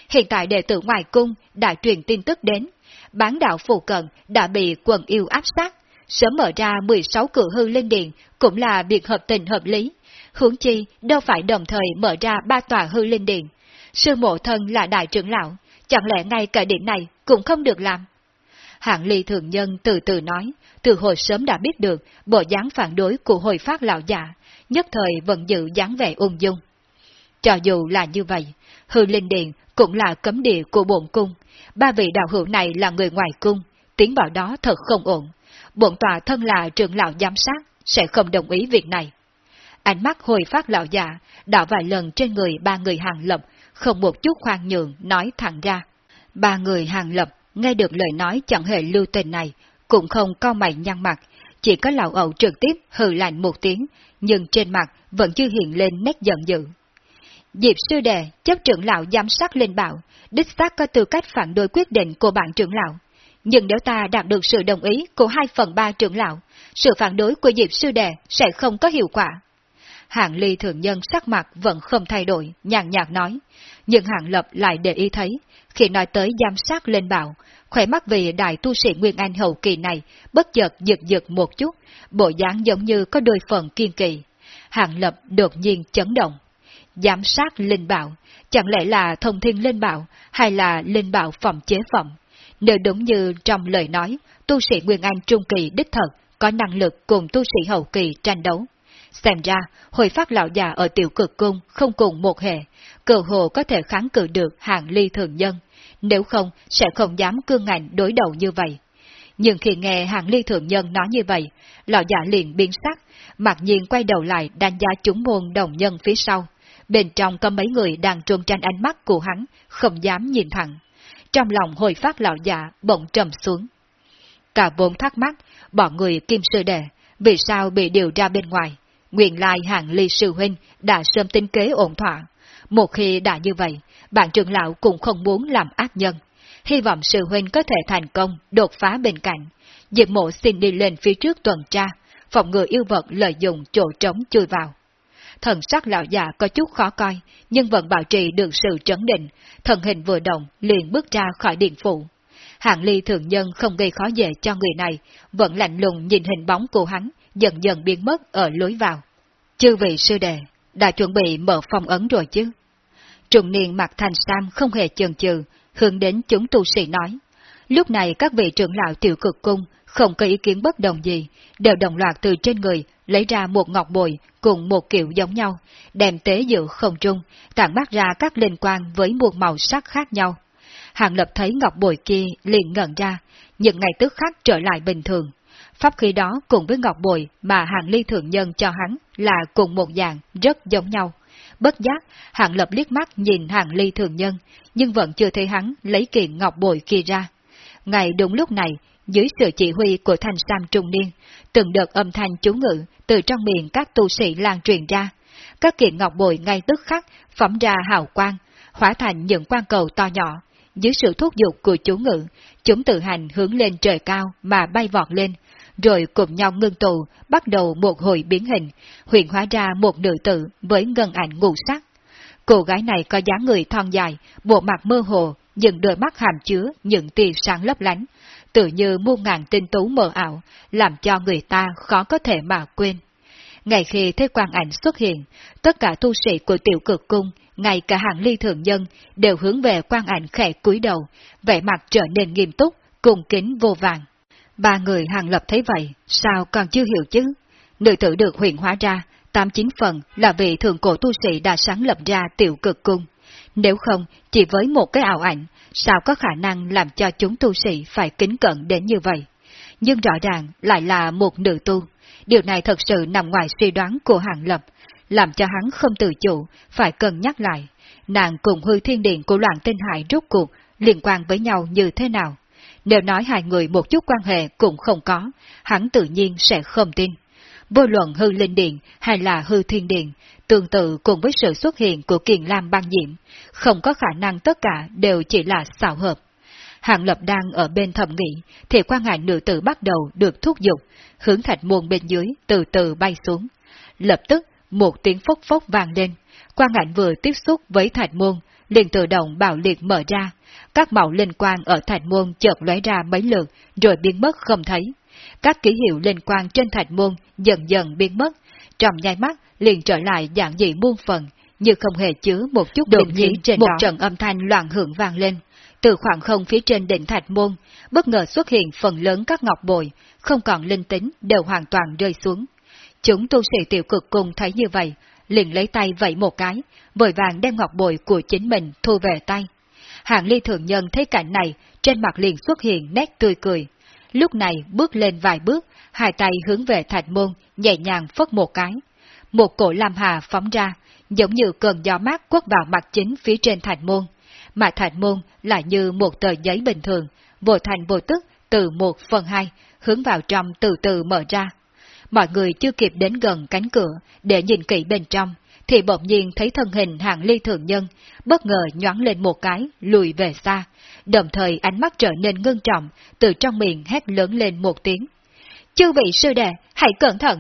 Hiện tại đệ tử ngoài cung đã truyền tin tức đến, bán đạo phù cận đã bị quần yêu áp sát, sớm mở ra 16 cửa hư linh điện cũng là việc hợp tình hợp lý. Hướng chi đâu phải đồng thời mở ra ba tòa hư linh điện. Sư mộ thân là đại trưởng lão, chẳng lẽ ngay cả điện này cũng không được làm? Hạng ly thường nhân từ từ nói, từ hồi sớm đã biết được bộ dáng phản đối của hồi phát lão già, nhất thời vẫn giữ dáng vẻ ung dung. Cho dù là như vậy, hư linh điện cũng là cấm địa của bổn cung, ba vị đạo hữu này là người ngoài cung, tiến vào đó thật không ổn. Bổn tòa thân là trưởng lão giám sát, sẽ không đồng ý việc này. Ánh mắt hồi phát lão già, đảo vài lần trên người ba người hàng lập, không một chút khoan nhượng nói thẳng ra. Ba người hàng lập nghe được lời nói chẳng hề lưu tình này, cũng không cao mày nhăn mặt, chỉ có lão ẩu trực tiếp hừ lạnh một tiếng, nhưng trên mặt vẫn chưa hiện lên nét giận dữ. Diệp sư đệ, chấp trưởng lão giám sát lên bảo, đích xác có tư cách phản đối quyết định của bạn trưởng lão. Nhưng nếu ta đạt được sự đồng ý của hai phần ba trưởng lão, sự phản đối của Diệp sư đệ sẽ không có hiệu quả. Hạng ly thường nhân sắc mặt vẫn không thay đổi, nhàn nhạt nói, nhưng hạng lập lại để ý thấy, khi nói tới giám sát lên bảo, khỏe mắt vị đại tu sĩ Nguyên Anh hậu kỳ này bất chợt giật giật một chút, bộ dáng giống như có đôi phần kiên kỳ. Hạng lập đột nhiên chấn động. Giám sát linh bảo, chẳng lẽ là thông thiên linh bảo hay là linh bảo phẩm chế phẩm? Nếu đúng như trong lời nói, tu sĩ Nguyên Anh trung kỳ đích thật có năng lực cùng tu sĩ hậu kỳ tranh đấu. Xem ra, hồi phát lão già ở tiểu cực cung không cùng một hệ, cờ hồ có thể kháng cự được hạng ly thường nhân, nếu không sẽ không dám cương ngạnh đối đầu như vậy. Nhưng khi nghe hạng ly thường nhân nói như vậy, lão già liền biến sắc, mặc nhiên quay đầu lại đánh giá chúng môn đồng nhân phía sau. Bên trong có mấy người đang trôn tranh ánh mắt của hắn, không dám nhìn thẳng. Trong lòng hồi phát lão già bỗng trầm xuống. Cả vốn thắc mắc, bọn người kim sư đệ, vì sao bị điều ra bên ngoài, Nguyện lai hạng ly sư huynh đã sớm tính kế ổn thỏa. Một khi đã như vậy, bạn trưởng lão cũng không muốn làm ác nhân. Hy vọng sư huynh có thể thành công đột phá bên cạnh. Diệp mộ xin đi lên phía trước tuần tra, phòng ngừa yêu vật lợi dụng chỗ trống chui vào. Thần sắc lão già có chút khó coi, nhưng vẫn bảo trì được sự trấn định, thần hình vừa động liền bước ra khỏi điện phủ. Hạng ly thường nhân không gây khó dễ cho người này, vẫn lạnh lùng nhìn hình bóng của hắn, dần dần biến mất ở lối vào. Chư vị sư đệ, đã chuẩn bị mở phong ấn rồi chứ? Trùng niên mặt thành sam không hề chần chừ, hướng đến chúng tu sĩ nói. Lúc này các vị trưởng lão tiểu cực cung không có ý kiến bất đồng gì, đều đồng loạt từ trên người lấy ra một ngọc bồi cùng một kiểu giống nhau, đem tế dự không trung, tản mát ra các liên quan với muôn màu sắc khác nhau. Hàng lập thấy ngọc bồi kia liền ngẩn ra, những ngày tức khắc trở lại bình thường, Pháp khí đó cùng với ngọc bội mà hạng ly thượng nhân cho hắn là cùng một dạng, rất giống nhau. Bất giác, hạng lập liếc mắt nhìn hạng ly thường nhân, nhưng vẫn chưa thấy hắn lấy kiện ngọc bội kia ra. Ngày đúng lúc này, dưới sự chỉ huy của thanh sam trung niên, từng đợt âm thanh chú ngự từ trong miệng các tu sĩ lan truyền ra. Các kiện ngọc bội ngay tức khắc phẩm ra hào quang, hóa thành những quan cầu to nhỏ. Dưới sự thúc giục của chú ngự chúng tự hành hướng lên trời cao mà bay vọt lên, rồi cùng nhau ngưng tụ, bắt đầu một hồi biến hình, huyện hóa ra một nữ tử với ngân ảnh ngũ sắc. Cô gái này có dáng người thon dài, bộ mặt mơ hồ, nhưng đôi mắt hàm chứa những tia sáng lấp lánh, tự như muôn ngàn tinh tú mờ ảo, làm cho người ta khó có thể mà quên. Ngày khi thế quan ảnh xuất hiện, tất cả tu sĩ của tiểu cực cung, ngay cả hàng ly thường nhân, đều hướng về quan ảnh khẽ cúi đầu, vẻ mặt trở nên nghiêm túc, cùng kính vô vàng. Ba người hàng lập thấy vậy, sao còn chưa hiểu chứ? Nữ tử được huyện hóa ra, tám chín phần là vị thượng cổ tu sĩ đã sáng lập ra tiểu cực cung. Nếu không, chỉ với một cái ảo ảnh, sao có khả năng làm cho chúng tu sĩ phải kính cận đến như vậy? Nhưng rõ ràng lại là một nữ tu. Điều này thật sự nằm ngoài suy đoán của Hàng Lập, làm cho hắn không tự chủ, phải cân nhắc lại. Nàng cùng hư thiên điện của loạn tinh hải rút cuộc, liên quan với nhau như thế nào? Nếu nói hai người một chút quan hệ cũng không có, hắn tự nhiên sẽ không tin. Vô luận hư linh điện hay là hư thiên điện, tương tự cùng với sự xuất hiện của kiền lam băng diễm, không có khả năng tất cả đều chỉ là xảo hợp. Hạng lập đang ở bên thầm nghĩ, thì quan ngại nữ tử bắt đầu được thúc giục, hướng thạch môn bên dưới từ từ bay xuống. Lập tức, một tiếng phốc phốc vang lên, quan ngại vừa tiếp xúc với thạch môn, liền tự động bảo liệt mở ra, các màu liên quan ở thạch môn chợt lóe ra mấy lượt rồi biến mất không thấy. Các ký hiệu liên quan trên thạch môn dần dần biến mất, trong nháy mắt liền trở lại dạng dị muôn phần, như không hề chứa một chút đột nhiên trên một đó. trận âm thanh loạn hưởng vang lên. Từ khoảng không phía trên đỉnh thạch môn, bất ngờ xuất hiện phần lớn các ngọc bồi, không còn linh tính đều hoàn toàn rơi xuống. Chúng tu sĩ tiểu cực cùng thấy như vậy, liền lấy tay vẫy một cái, vội vàng đem ngọc bồi của chính mình thu về tay. Hạng ly thường nhân thấy cảnh này, trên mặt liền xuất hiện nét tươi cười. Lúc này bước lên vài bước, hai tay hướng về thạch môn, nhẹ nhàng phất một cái. Một cổ lam hà phóng ra, giống như cơn gió mát quất vào mặt chính phía trên thạch môn. Mà thạch môn lại như một tờ giấy bình thường, vô thành vô tức từ một phần hai, hướng vào trong từ từ mở ra. Mọi người chưa kịp đến gần cánh cửa để nhìn kỹ bên trong, thì bỗng nhiên thấy thân hình hạng ly thường nhân, bất ngờ nhoáng lên một cái, lùi về xa, đồng thời ánh mắt trở nên ngưng trọng, từ trong miệng hét lớn lên một tiếng. Chư vị sư đệ, hãy cẩn thận!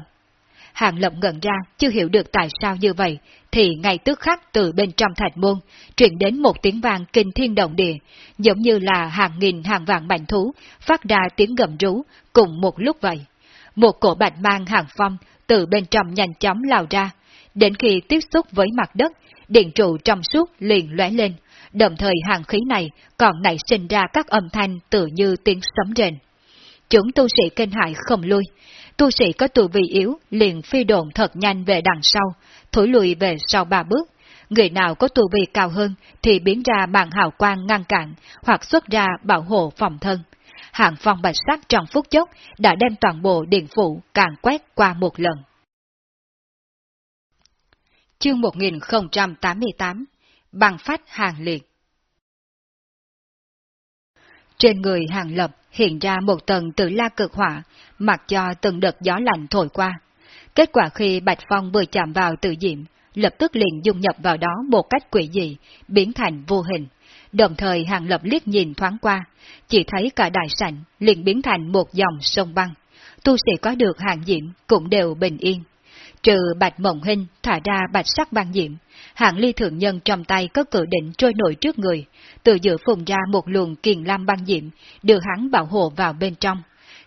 Hàng lộng ngẩn ra, chưa hiểu được tại sao như vậy, thì ngay tức khắc từ bên trong thạch môn, truyền đến một tiếng vang kinh thiên động địa, giống như là hàng nghìn hàng vạn mạnh thú, phát ra tiếng gầm rú, cùng một lúc vậy. Một cổ bạch mang hàng phong từ bên trong nhanh chóng lao ra, đến khi tiếp xúc với mặt đất, điện trụ trong suốt liền lóe lên, đồng thời hàng khí này còn nảy sinh ra các âm thanh tự như tiếng sấm rền. Chúng tu sĩ kinh hại không lui, tu sĩ có tu vi yếu liền phi độn thật nhanh về đằng sau, thổi lùi về sau ba bước. Người nào có tu vi cao hơn thì biến ra mạng hào quang ngăn cản hoặc xuất ra bảo hộ phòng thân. Hạng phong bạch sắc trong phút chốc đã đem toàn bộ điện phủ càng quét qua một lần. Chương 1088 Bằng phát hàng liệt Trên người hàng lập hiện ra một tầng tử la cực hỏa, mặc cho từng đợt gió lạnh thổi qua. Kết quả khi Bạch Phong vừa chạm vào tự diệm, lập tức liền dung nhập vào đó một cách quỷ dị, biến thành vô hình. Đồng thời hàng lập liếc nhìn thoáng qua, chỉ thấy cả đại sảnh liền biến thành một dòng sông băng. Tu sĩ có được hàng diệm cũng đều bình yên. Trừ bạch mộng hình thả ra bạch sắc băng diệm, hạng ly thượng nhân trong tay có cự định trôi nổi trước người, từ giữa phùng ra một luồng kiền lam băng diệm, đưa hắn bảo hộ vào bên trong.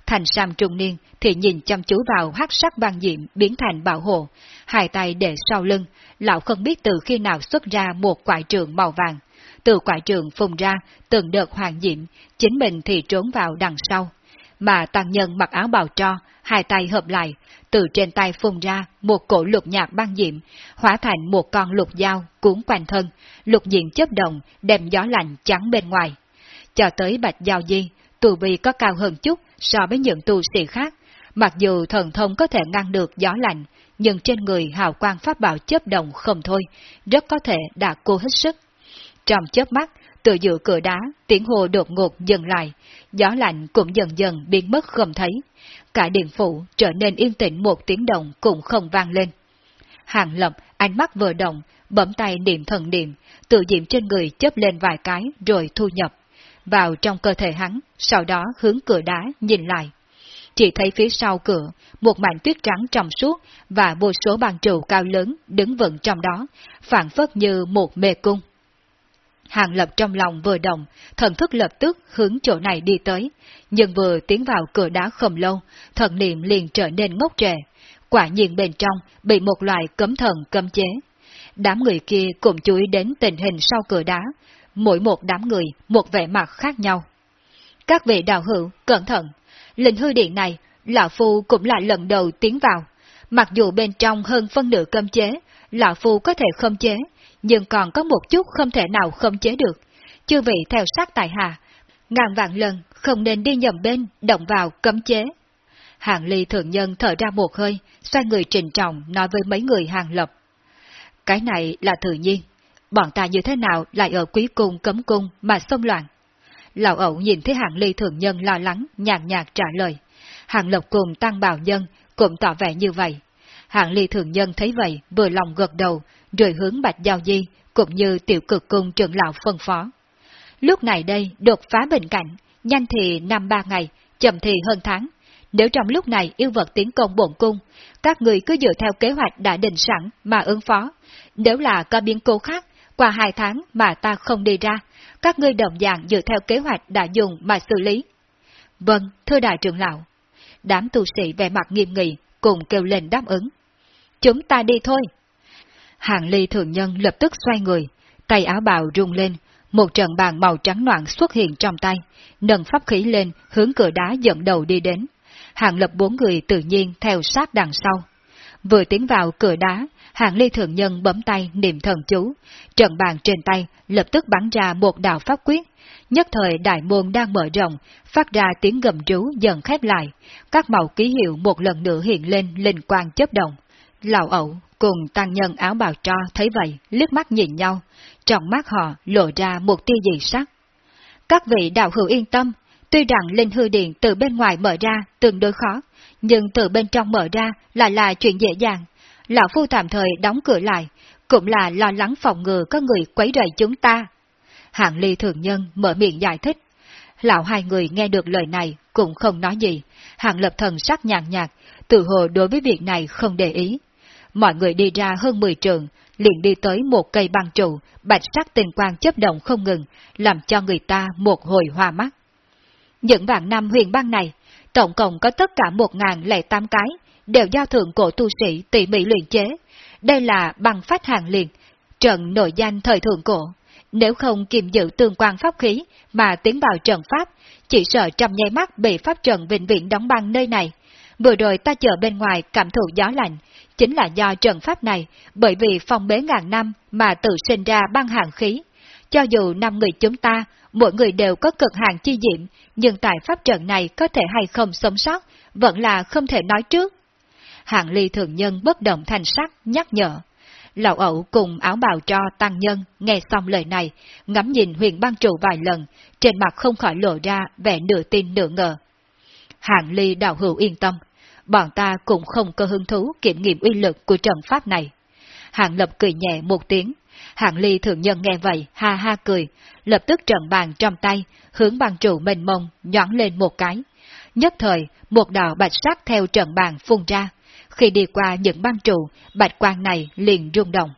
Thành Sam trung niên thì nhìn chăm chú vào hắc sắc băng diệm biến thành bảo hộ, hai tay để sau lưng, lão không biết từ khi nào xuất ra một quại trường màu vàng. Từ quại trường phùng ra, từng đợt hoàng diệm, chính mình thì trốn vào đằng sau. Mà tăng nhân mặc áo bào cho, hai tay hợp lại, từ trên tay phun ra một cổ lục nhạc băng diệm, hóa thành một con lục dao cuốn quanh thân, lục diện chấp động, đem gió lạnh trắng bên ngoài. Cho tới bạch giao di, tù vi có cao hơn chút so với những tu sĩ khác, mặc dù thần thông có thể ngăn được gió lạnh, nhưng trên người hào quang pháp bảo chấp động không thôi, rất có thể đã cô hết sức. Trong chớp mắt, từ giữa cửa đá, tiếng hồ đột ngột dừng lại, gió lạnh cũng dần dần biến mất không thấy. Cả điện phủ trở nên yên tĩnh một tiếng động cũng không vang lên. Hàng lập, ánh mắt vừa động, bấm tay niệm thần niệm, tự diệm trên người chớp lên vài cái rồi thu nhập. Vào trong cơ thể hắn, sau đó hướng cửa đá nhìn lại. Chỉ thấy phía sau cửa, một mảnh tuyết trắng trong suốt và vô số bàn trụ cao lớn đứng vững trong đó, phản phất như một mê cung. Hàng lập trong lòng vừa động, thần thức lập tức hướng chỗ này đi tới, nhưng vừa tiến vào cửa đá không lâu, thần niệm liền trở nên ngốc trệ. quả nhiên bên trong bị một loại cấm thần cấm chế. Đám người kia cũng chú ý đến tình hình sau cửa đá, mỗi một đám người một vẻ mặt khác nhau. Các vị đạo hữu, cẩn thận, linh hư điện này, Lão Phu cũng là lần đầu tiến vào, mặc dù bên trong hơn phân nửa cấm chế, Lão Phu có thể không chế, nhưng còn có một chút không thể nào không chế được. Chư vị theo sát tại hạ, ngàn vạn lần không nên đi nhầm bên, động vào cấm chế. Hàng ly thượng nhân thở ra một hơi, xoay người trình trọng nói với mấy người hàng lập. Cái này là tự nhiên, bọn ta như thế nào lại ở quý cung cấm cung mà xông loạn? Lão ẩu nhìn thấy hàng ly thượng nhân lo lắng, nhàn nhạt trả lời. Hàng lập cùng tăng bào nhân cũng tỏ vẻ như vậy. Hàng ly thượng nhân thấy vậy, vừa lòng gật đầu, rồi hướng bạch giao di, cũng như tiểu cực cung trưởng lão phân phó. Lúc này đây, đột phá bệnh cảnh, nhanh thì năm ba ngày, chậm thì hơn tháng. Nếu trong lúc này yêu vật tiến công bổn cung, các người cứ dựa theo kế hoạch đã định sẵn mà ứng phó. Nếu là có biến cố khác, qua hai tháng mà ta không đi ra, các ngươi đồng dạng dựa theo kế hoạch đã dùng mà xử lý. Vâng, thưa đại trưởng lão. Đám tu sĩ vẻ mặt nghiêm nghị, cùng kêu lên đáp ứng. Chúng ta đi thôi. Hàng ly thường nhân lập tức xoay người, tay áo bào rung lên, một trận bàn màu trắng noạn xuất hiện trong tay, nâng pháp khí lên hướng cửa đá dẫn đầu đi đến. Hàng lập bốn người tự nhiên theo sát đằng sau. Vừa tiến vào cửa đá, hàng ly thượng nhân bấm tay niệm thần chú, trận bàn trên tay lập tức bắn ra một đạo pháp quyết. Nhất thời đại môn đang mở rộng, phát ra tiếng gầm rú dần khép lại, các màu ký hiệu một lần nữa hiện lên linh quang chấp động. Lão ẩu cùng tăng nhân áo bào cho thấy vậy, liếc mắt nhìn nhau, trong mắt họ lộ ra một tia dị sắc. Các vị đạo hữu yên tâm, tuy rằng linh hư điện từ bên ngoài mở ra tương đối khó, nhưng từ bên trong mở ra lại là chuyện dễ dàng. Lão Phu tạm thời đóng cửa lại, cũng là lo lắng phòng ngừa có người quấy rầy chúng ta. Hạng ly thường nhân mở miệng giải thích. Lão hai người nghe được lời này cũng không nói gì, hạng lập thần sắc nhàn nhạt, tự hồ đối với việc này không để ý. Mọi người đi ra hơn 10 trường, liền đi tới một cây băng trụ, bạch sắc tình quang chấp động không ngừng, làm cho người ta một hồi hoa mắt. Những vạn năm huyền băng này, tổng cộng có tất cả 1.008 cái, đều do thượng cổ tu sĩ tỉ mỉ luyện chế. Đây là băng phát hàng liền, trận nội danh thời thượng cổ. Nếu không kiềm giữ tương quan pháp khí mà tiến vào trận pháp, chỉ sợ trong nháy mắt bị pháp trận vĩnh viễn đóng băng nơi này. Vừa rồi ta chờ bên ngoài cảm thụ gió lạnh, chính là do trận pháp này, bởi vì phong bế ngàn năm mà tự sinh ra băng hàng khí. Cho dù năm người chúng ta, mỗi người đều có cực hạn chi diệm, nhưng tại pháp trận này có thể hay không sống sót, vẫn là không thể nói trước. Hạng ly thường nhân bất động thành sắc, nhắc nhở. Lão ẩu cùng áo bào cho tăng nhân nghe xong lời này, ngắm nhìn huyền băng trụ vài lần, trên mặt không khỏi lộ ra vẻ nửa tin nửa ngờ. Hạng ly đạo hữu yên tâm, bọn ta cũng không có hứng thú kiểm nghiệm uy lực của trận pháp này. Hạng lập cười nhẹ một tiếng, hạng ly thượng nhân nghe vậy, ha ha cười, lập tức trận bàn trong tay, hướng bàn trụ mênh mông, nhón lên một cái. Nhất thời, một đạo bạch sắc theo trận bàn phun ra, khi đi qua những băng trụ, bạch quang này liền rung động.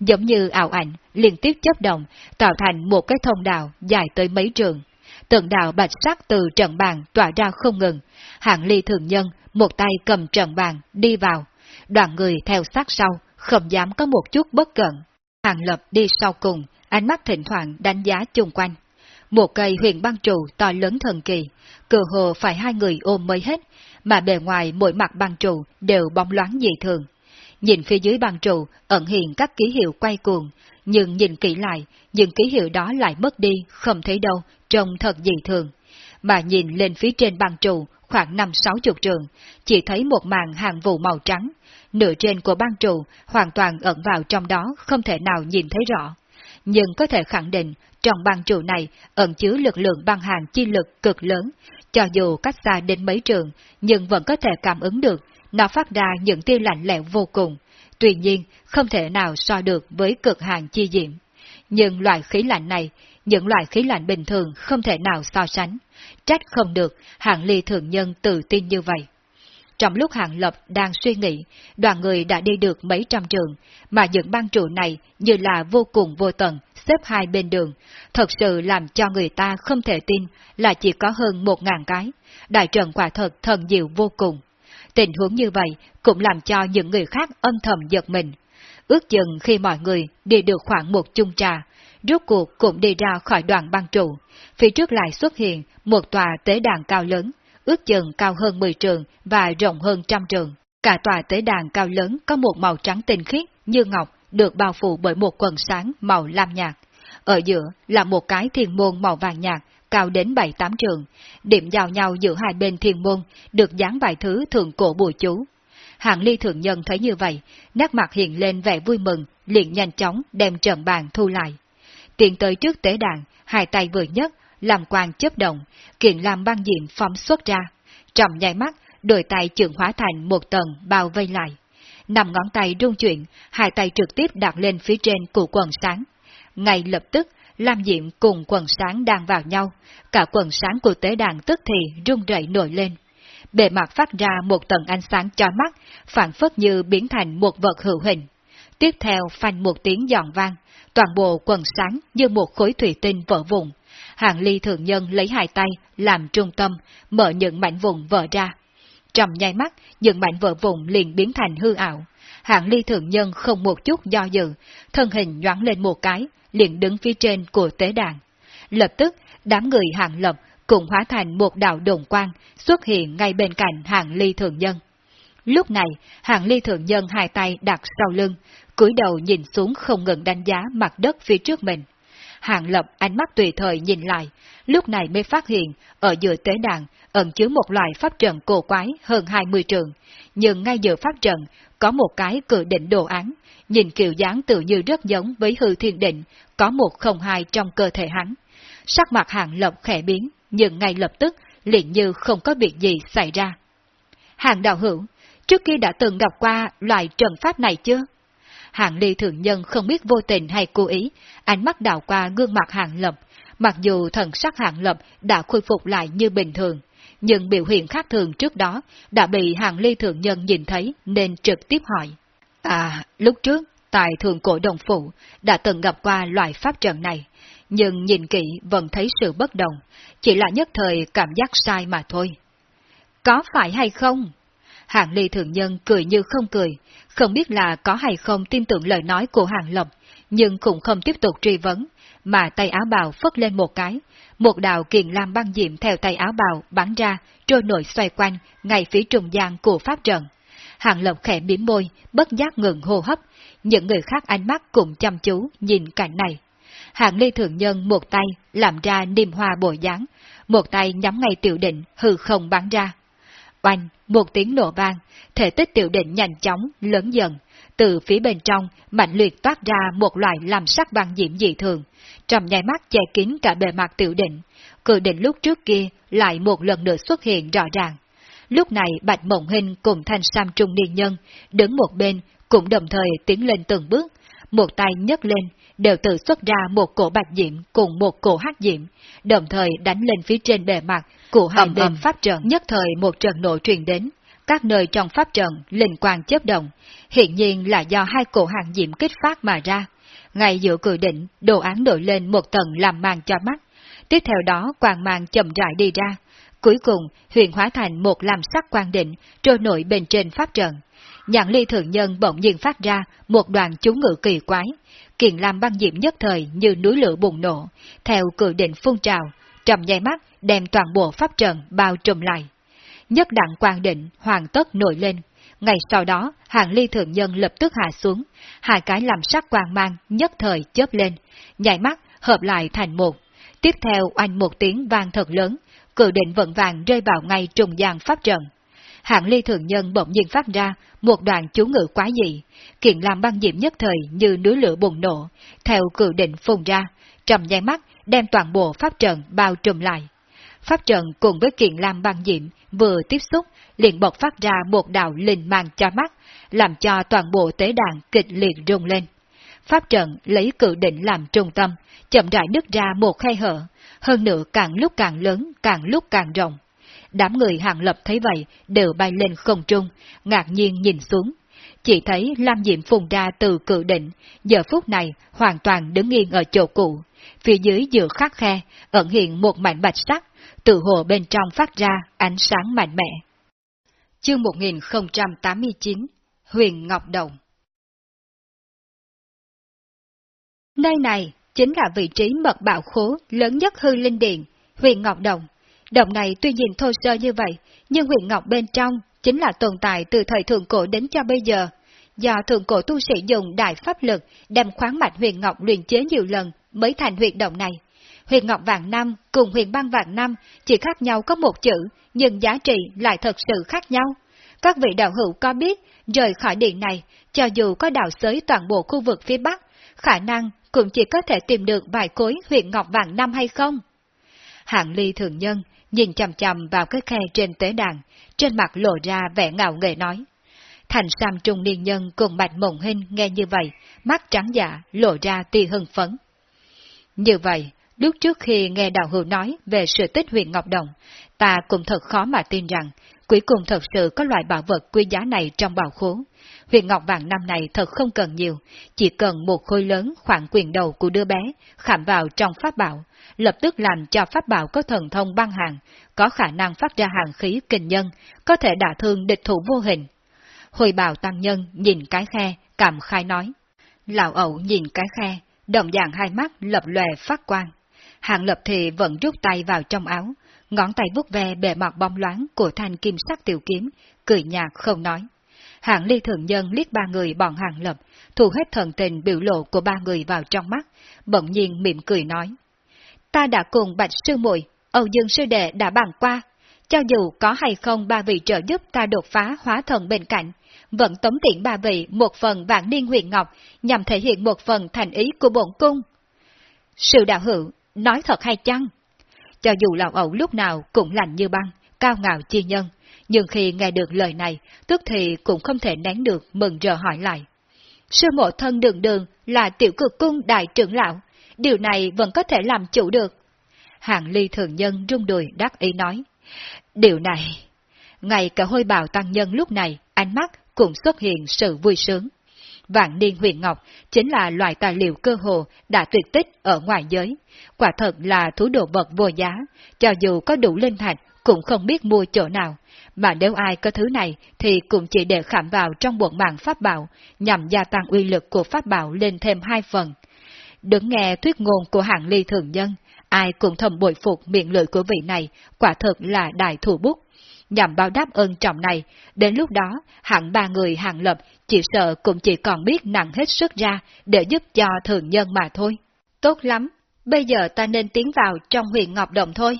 Giống như ảo ảnh, liên tiếp chấp động, tạo thành một cái thông đạo dài tới mấy trường. tượng đạo bạch sắc từ trận bàn tỏa ra không ngừng, hạng ly thường nhân một tay cầm trận bàn đi vào, đoàn người theo sát sau, không dám có một chút bất cẩn. Hàng lập đi sau cùng, ánh mắt thỉnh thoảng đánh giá chung quanh. Một cây huyền băng trụ to lớn thần kỳ, cửa hồ phải hai người ôm mới hết, mà bề ngoài mỗi mặt băng trụ đều bóng loáng dị thường. Nhìn phía dưới băng trụ ẩn hiện các ký hiệu quay cuồng, nhưng nhìn kỹ lại, những ký hiệu đó lại mất đi, không thấy đâu, trông thật dị thường. Mà nhìn lên phía trên băng trụ, khoảng năm sáu chục trường, chỉ thấy một màn hàng vụ màu trắng, nửa trên của băng trụ hoàn toàn ẩn vào trong đó không thể nào nhìn thấy rõ. Nhưng có thể khẳng định, trong băng trụ này ẩn chứa lực lượng băng hàng chi lực cực lớn, cho dù cách xa đến mấy trường, nhưng vẫn có thể cảm ứng được, nó phát ra những tia lạnh lẽo vô cùng. Tuy nhiên, không thể nào so được với cực hàng chi diệm. Nhưng loại khí lạnh này, những loại khí lạnh bình thường không thể nào so sánh. Trách không được, hạng ly thường nhân tự tin như vậy. Trong lúc hạng lập đang suy nghĩ, đoàn người đã đi được mấy trăm trường, mà những băng trụ này như là vô cùng vô tận, xếp hai bên đường, thật sự làm cho người ta không thể tin là chỉ có hơn một ngàn cái. Đại trận quả thật thần diệu vô cùng. Tình huống như vậy cũng làm cho những người khác âm thầm giật mình. Ước chừng khi mọi người đi được khoảng một chung trà, rốt cuộc cũng đi ra khỏi đoàn băng trụ. Phía trước lại xuất hiện một tòa tế đàn cao lớn, ước chừng cao hơn 10 trường và rộng hơn trăm trường. Cả tòa tế đàn cao lớn có một màu trắng tinh khiết như ngọc, được bao phủ bởi một quần sáng màu lam nhạt. Ở giữa là một cái thiên môn màu vàng nhạt, cao đến 7-8 trường. Điểm giao nhau giữa hai bên thiên môn, được dán vài thứ thường cổ bùa chú. Hạng ly thượng nhân thấy như vậy, nét mặt hiện lên vẻ vui mừng, liền nhanh chóng đem trận bàn thu lại. Tiện tới trước tế đàn, hai tay vừa nhất, làm quang chấp động, kiện làm băng diện phóng xuất ra. Trọng nhai mắt, đôi tay trường hóa thành một tầng bao vây lại. Nằm ngón tay rung chuyển, hai tay trực tiếp đặt lên phía trên của quần sáng. Ngay lập tức, Lam Diệm cùng quần sáng đang vào nhau, cả quần sáng của tế đàn tức thì rung rẩy nổi lên. Bề mặt phát ra một tầng ánh sáng cho mắt, phản phất như biến thành một vật hữu hình. Tiếp theo phanh một tiếng giòn vang, toàn bộ quần sáng như một khối thủy tinh vỡ vụn. Hàng ly thượng nhân lấy hai tay làm trung tâm, mở những mảnh vùng vỡ ra. Trong nháy mắt, những mảnh vỡ vụn liền biến thành hư ảo. Hạng ly thượng nhân không một chút do dự, thân hình nhoáng lên một cái, liền đứng phía trên của tế đàn. Lập tức, đám người hạng lập cũng hóa thành một đạo đồn quang xuất hiện ngay bên cạnh hạng ly thượng nhân. Lúc này, hạng ly thượng nhân hai tay đặt sau lưng, cúi đầu nhìn xuống không ngừng đánh giá mặt đất phía trước mình. Hạng lập ánh mắt tùy thời nhìn lại, lúc này mới phát hiện ở giữa tế đàn ẩn chứa một loại pháp trận cổ quái hơn 20 trường, nhưng ngay giữa pháp trận có một cái cự định đồ án, nhìn kiểu dáng tự như rất giống với hư thiên định, có một không hai trong cơ thể hắn. Sắc mặt hạng lập khẽ biến, nhưng ngay lập tức liền như không có việc gì xảy ra. Hàng đạo hữu, trước kia đã từng gặp qua loại trận pháp này chưa? Hạng ly thượng nhân không biết vô tình hay cố ý, ánh mắt đảo qua gương mặt hạng lập, mặc dù thần sắc hạng lập đã khôi phục lại như bình thường, nhưng biểu hiện khác thường trước đó đã bị hạng ly thượng nhân nhìn thấy nên trực tiếp hỏi. À, lúc trước, tại thường cổ đồng phụ, đã từng gặp qua loại pháp trận này, nhưng nhìn kỹ vẫn thấy sự bất đồng, chỉ là nhất thời cảm giác sai mà thôi. Có phải hay không? Hạng ly thượng nhân cười như không cười, không biết là có hay không tin tưởng lời nói của hàng lộc, nhưng cũng không tiếp tục truy vấn, mà tay áo bào phất lên một cái, một đạo kiền lam băng diệm theo tay áo bào bắn ra, trôi nổi xoay quanh, ngay phía trung gian của pháp trận. Hàng lộc khẽ biếm môi, bất giác ngừng hô hấp, những người khác ánh mắt cũng chăm chú nhìn cảnh này. Hạng ly thượng nhân một tay làm ra niềm hoa bồi dáng, một tay nhắm ngay tiểu định hư không bắn ra. Oanh, một tiếng nổ vang, thể tích tiểu định nhanh chóng, lớn dần. Từ phía bên trong, mạnh liệt toát ra một loại làm sắc vàng diễm dị thường, trong nháy mắt che kín cả bề mặt tiểu định. Cự định lúc trước kia lại một lần nữa xuất hiện rõ ràng. Lúc này Bạch Mộng Hình cùng thanh sam trung niên nhân, đứng một bên, cũng đồng thời tiến lên từng bước, một tay nhấc lên, đều tự xuất ra một cổ bạch diệm cùng một cổ hắc diệm, đồng thời đánh lên phía trên bề mặt của hai bên pháp trận. Nhất thời một trận nổ truyền đến, các nơi trong pháp trận linh quang chớp động, hiện nhiên là do hai cổ hàng diệm kích phát mà ra. Ngay giữa cử định, đồ án nổi lên một tầng làm màn cho mắt. Tiếp theo đó quang mang chậm rãi đi ra. Cuối cùng, huyền hóa thành một làm sắc quang định, trôi nổi bên trên pháp trận. Nhãn ly thượng nhân bỗng nhiên phát ra một đoàn chú ngữ kỳ quái, kiền làm băng diệm nhất thời như núi lửa bùng nổ, theo cử định phun trào, trầm nháy mắt đem toàn bộ pháp trận bao trùm lại. Nhất đặng quang định hoàn tất nổi lên, ngày sau đó hàng ly thượng nhân lập tức hạ xuống, hai cái làm sắc quang mang nhất thời chớp lên, nhảy mắt hợp lại thành một. Tiếp theo anh một tiếng vang thật lớn, cử định vận vàng rơi vào ngay trùng gian pháp trận hạng ly thượng nhân bỗng nhiên phát ra một đoạn chú ngữ quá dị, kiện làm băng diệm nhất thời như núi lửa bùng nổ, theo cử định phun ra, trầm nháy mắt đem toàn bộ pháp trận bao trùm lại. Pháp trận cùng với kiện lam băng diệm vừa tiếp xúc liền bộc phát ra một đạo linh mang cho mắt, làm cho toàn bộ tế đàn kịch liệt rung lên. Pháp trận lấy cự định làm trung tâm, chậm rãi nứt ra một khe hở, hơn nữa càng lúc càng lớn, càng lúc càng rộng. Đám người hàng lập thấy vậy đều bay lên không trung, ngạc nhiên nhìn xuống. Chỉ thấy Lam Diệm phùng ra từ cự định, giờ phút này hoàn toàn đứng yên ở chỗ cũ. Phía dưới giữa khắc khe, ẩn hiện một mảnh bạch sắc, từ hồ bên trong phát ra ánh sáng mạnh mẽ. chương 1089, Huyền Ngọc Đồng Nơi này chính là vị trí mật bảo khố lớn nhất hư linh điện, Huyền Ngọc Đồng. Đồng này tuy nhìn thô sơ như vậy, nhưng huyền ngọc bên trong chính là tồn tại từ thời thượng cổ đến cho bây giờ. Do thượng cổ tu sĩ dùng đại pháp lực đem khoáng mạch huyền ngọc luyện chế nhiều lần mới thành huyền động này. Huyền ngọc vạn năm cùng huyền băng vạn năm chỉ khác nhau có một chữ, nhưng giá trị lại thật sự khác nhau. Các vị đạo hữu có biết, rời khỏi điện này, cho dù có đào xới toàn bộ khu vực phía Bắc, khả năng cũng chỉ có thể tìm được vài khối huyền ngọc vạn năm hay không? Hạng ly thường nhân nhìn chầm chầm vào cái khe trên tế đàn, trên mặt lộ ra vẻ ngạo nghề nói. Thành Sam Trung Niên Nhân cùng Bạch Mộng Hinh nghe như vậy, mắt trắng dạ, lộ ra tia hưng phấn. Như vậy, lúc trước khi nghe Đạo Hữu nói về sự tích huyện Ngọc Đồng, ta cũng thật khó mà tin rằng, cuối cùng thật sự có loại bảo vật quý giá này trong bảo khố. Huyện Ngọc Vàng năm này thật không cần nhiều, chỉ cần một khối lớn khoảng quyền đầu của đứa bé, khảm vào trong pháp bảo, lập tức làm cho pháp bảo có thần thông băng hàng, có khả năng phát ra hàng khí kinh nhân, có thể đả thương địch thủ vô hình. Hồi bào tăng nhân nhìn cái khe, cảm khai nói. Lão ẩu nhìn cái khe, đồng dạng hai mắt lập lòe phát quang. Hạng lập thì vẫn rút tay vào trong áo, ngón tay vuốt ve bề mặt bóng loáng của thanh kim sắc tiểu kiếm, cười nhạt không nói. Hạng ly thường nhân liếc ba người bọn hàng lập, thu hết thần tình biểu lộ của ba người vào trong mắt, bỗng nhiên mỉm cười nói. Ta đã cùng Bạch Sư muội Âu Dương Sư Đệ đã bàn qua, cho dù có hay không ba vị trợ giúp ta đột phá hóa thần bên cạnh, vẫn tống tiện ba vị một phần vạn niên huyền ngọc nhằm thể hiện một phần thành ý của bổn cung. Sự đạo hữu, nói thật hay chăng? Cho dù lão ẩu lúc nào cũng lành như băng, cao ngạo chi nhân, nhưng khi nghe được lời này, tức thì cũng không thể nén được mừng rỡ hỏi lại. Sư mộ thân đường đường là tiểu cực cung đại trưởng lão, điều này vẫn có thể làm chủ được. Hạng ly thường nhân rung đùi đắc ý nói. Điều này... Ngay cả hôi bào tăng nhân lúc này, ánh mắt cũng xuất hiện sự vui sướng. Vạn niên huyền ngọc chính là loại tài liệu cơ hồ đã tuyệt tích ở ngoài giới. Quả thật là thú đồ vật vô giá, cho dù có đủ linh thạch cũng không biết mua chỗ nào, mà nếu ai có thứ này thì cũng chỉ để khảm vào trong bộ mạng pháp bảo, nhằm gia tăng uy lực của pháp bảo lên thêm hai phần. Đứng nghe thuyết ngôn của hạng ly thường nhân, ai cũng thầm bội phục miệng lưỡi của vị này, quả thật là đại thủ bút. Nhằm báo đáp ơn trọng này, đến lúc đó, hạng ba người hàng lập chỉ sợ cũng chỉ còn biết nặng hết sức ra để giúp cho thường nhân mà thôi. Tốt lắm, bây giờ ta nên tiến vào trong huyện Ngọc Động thôi.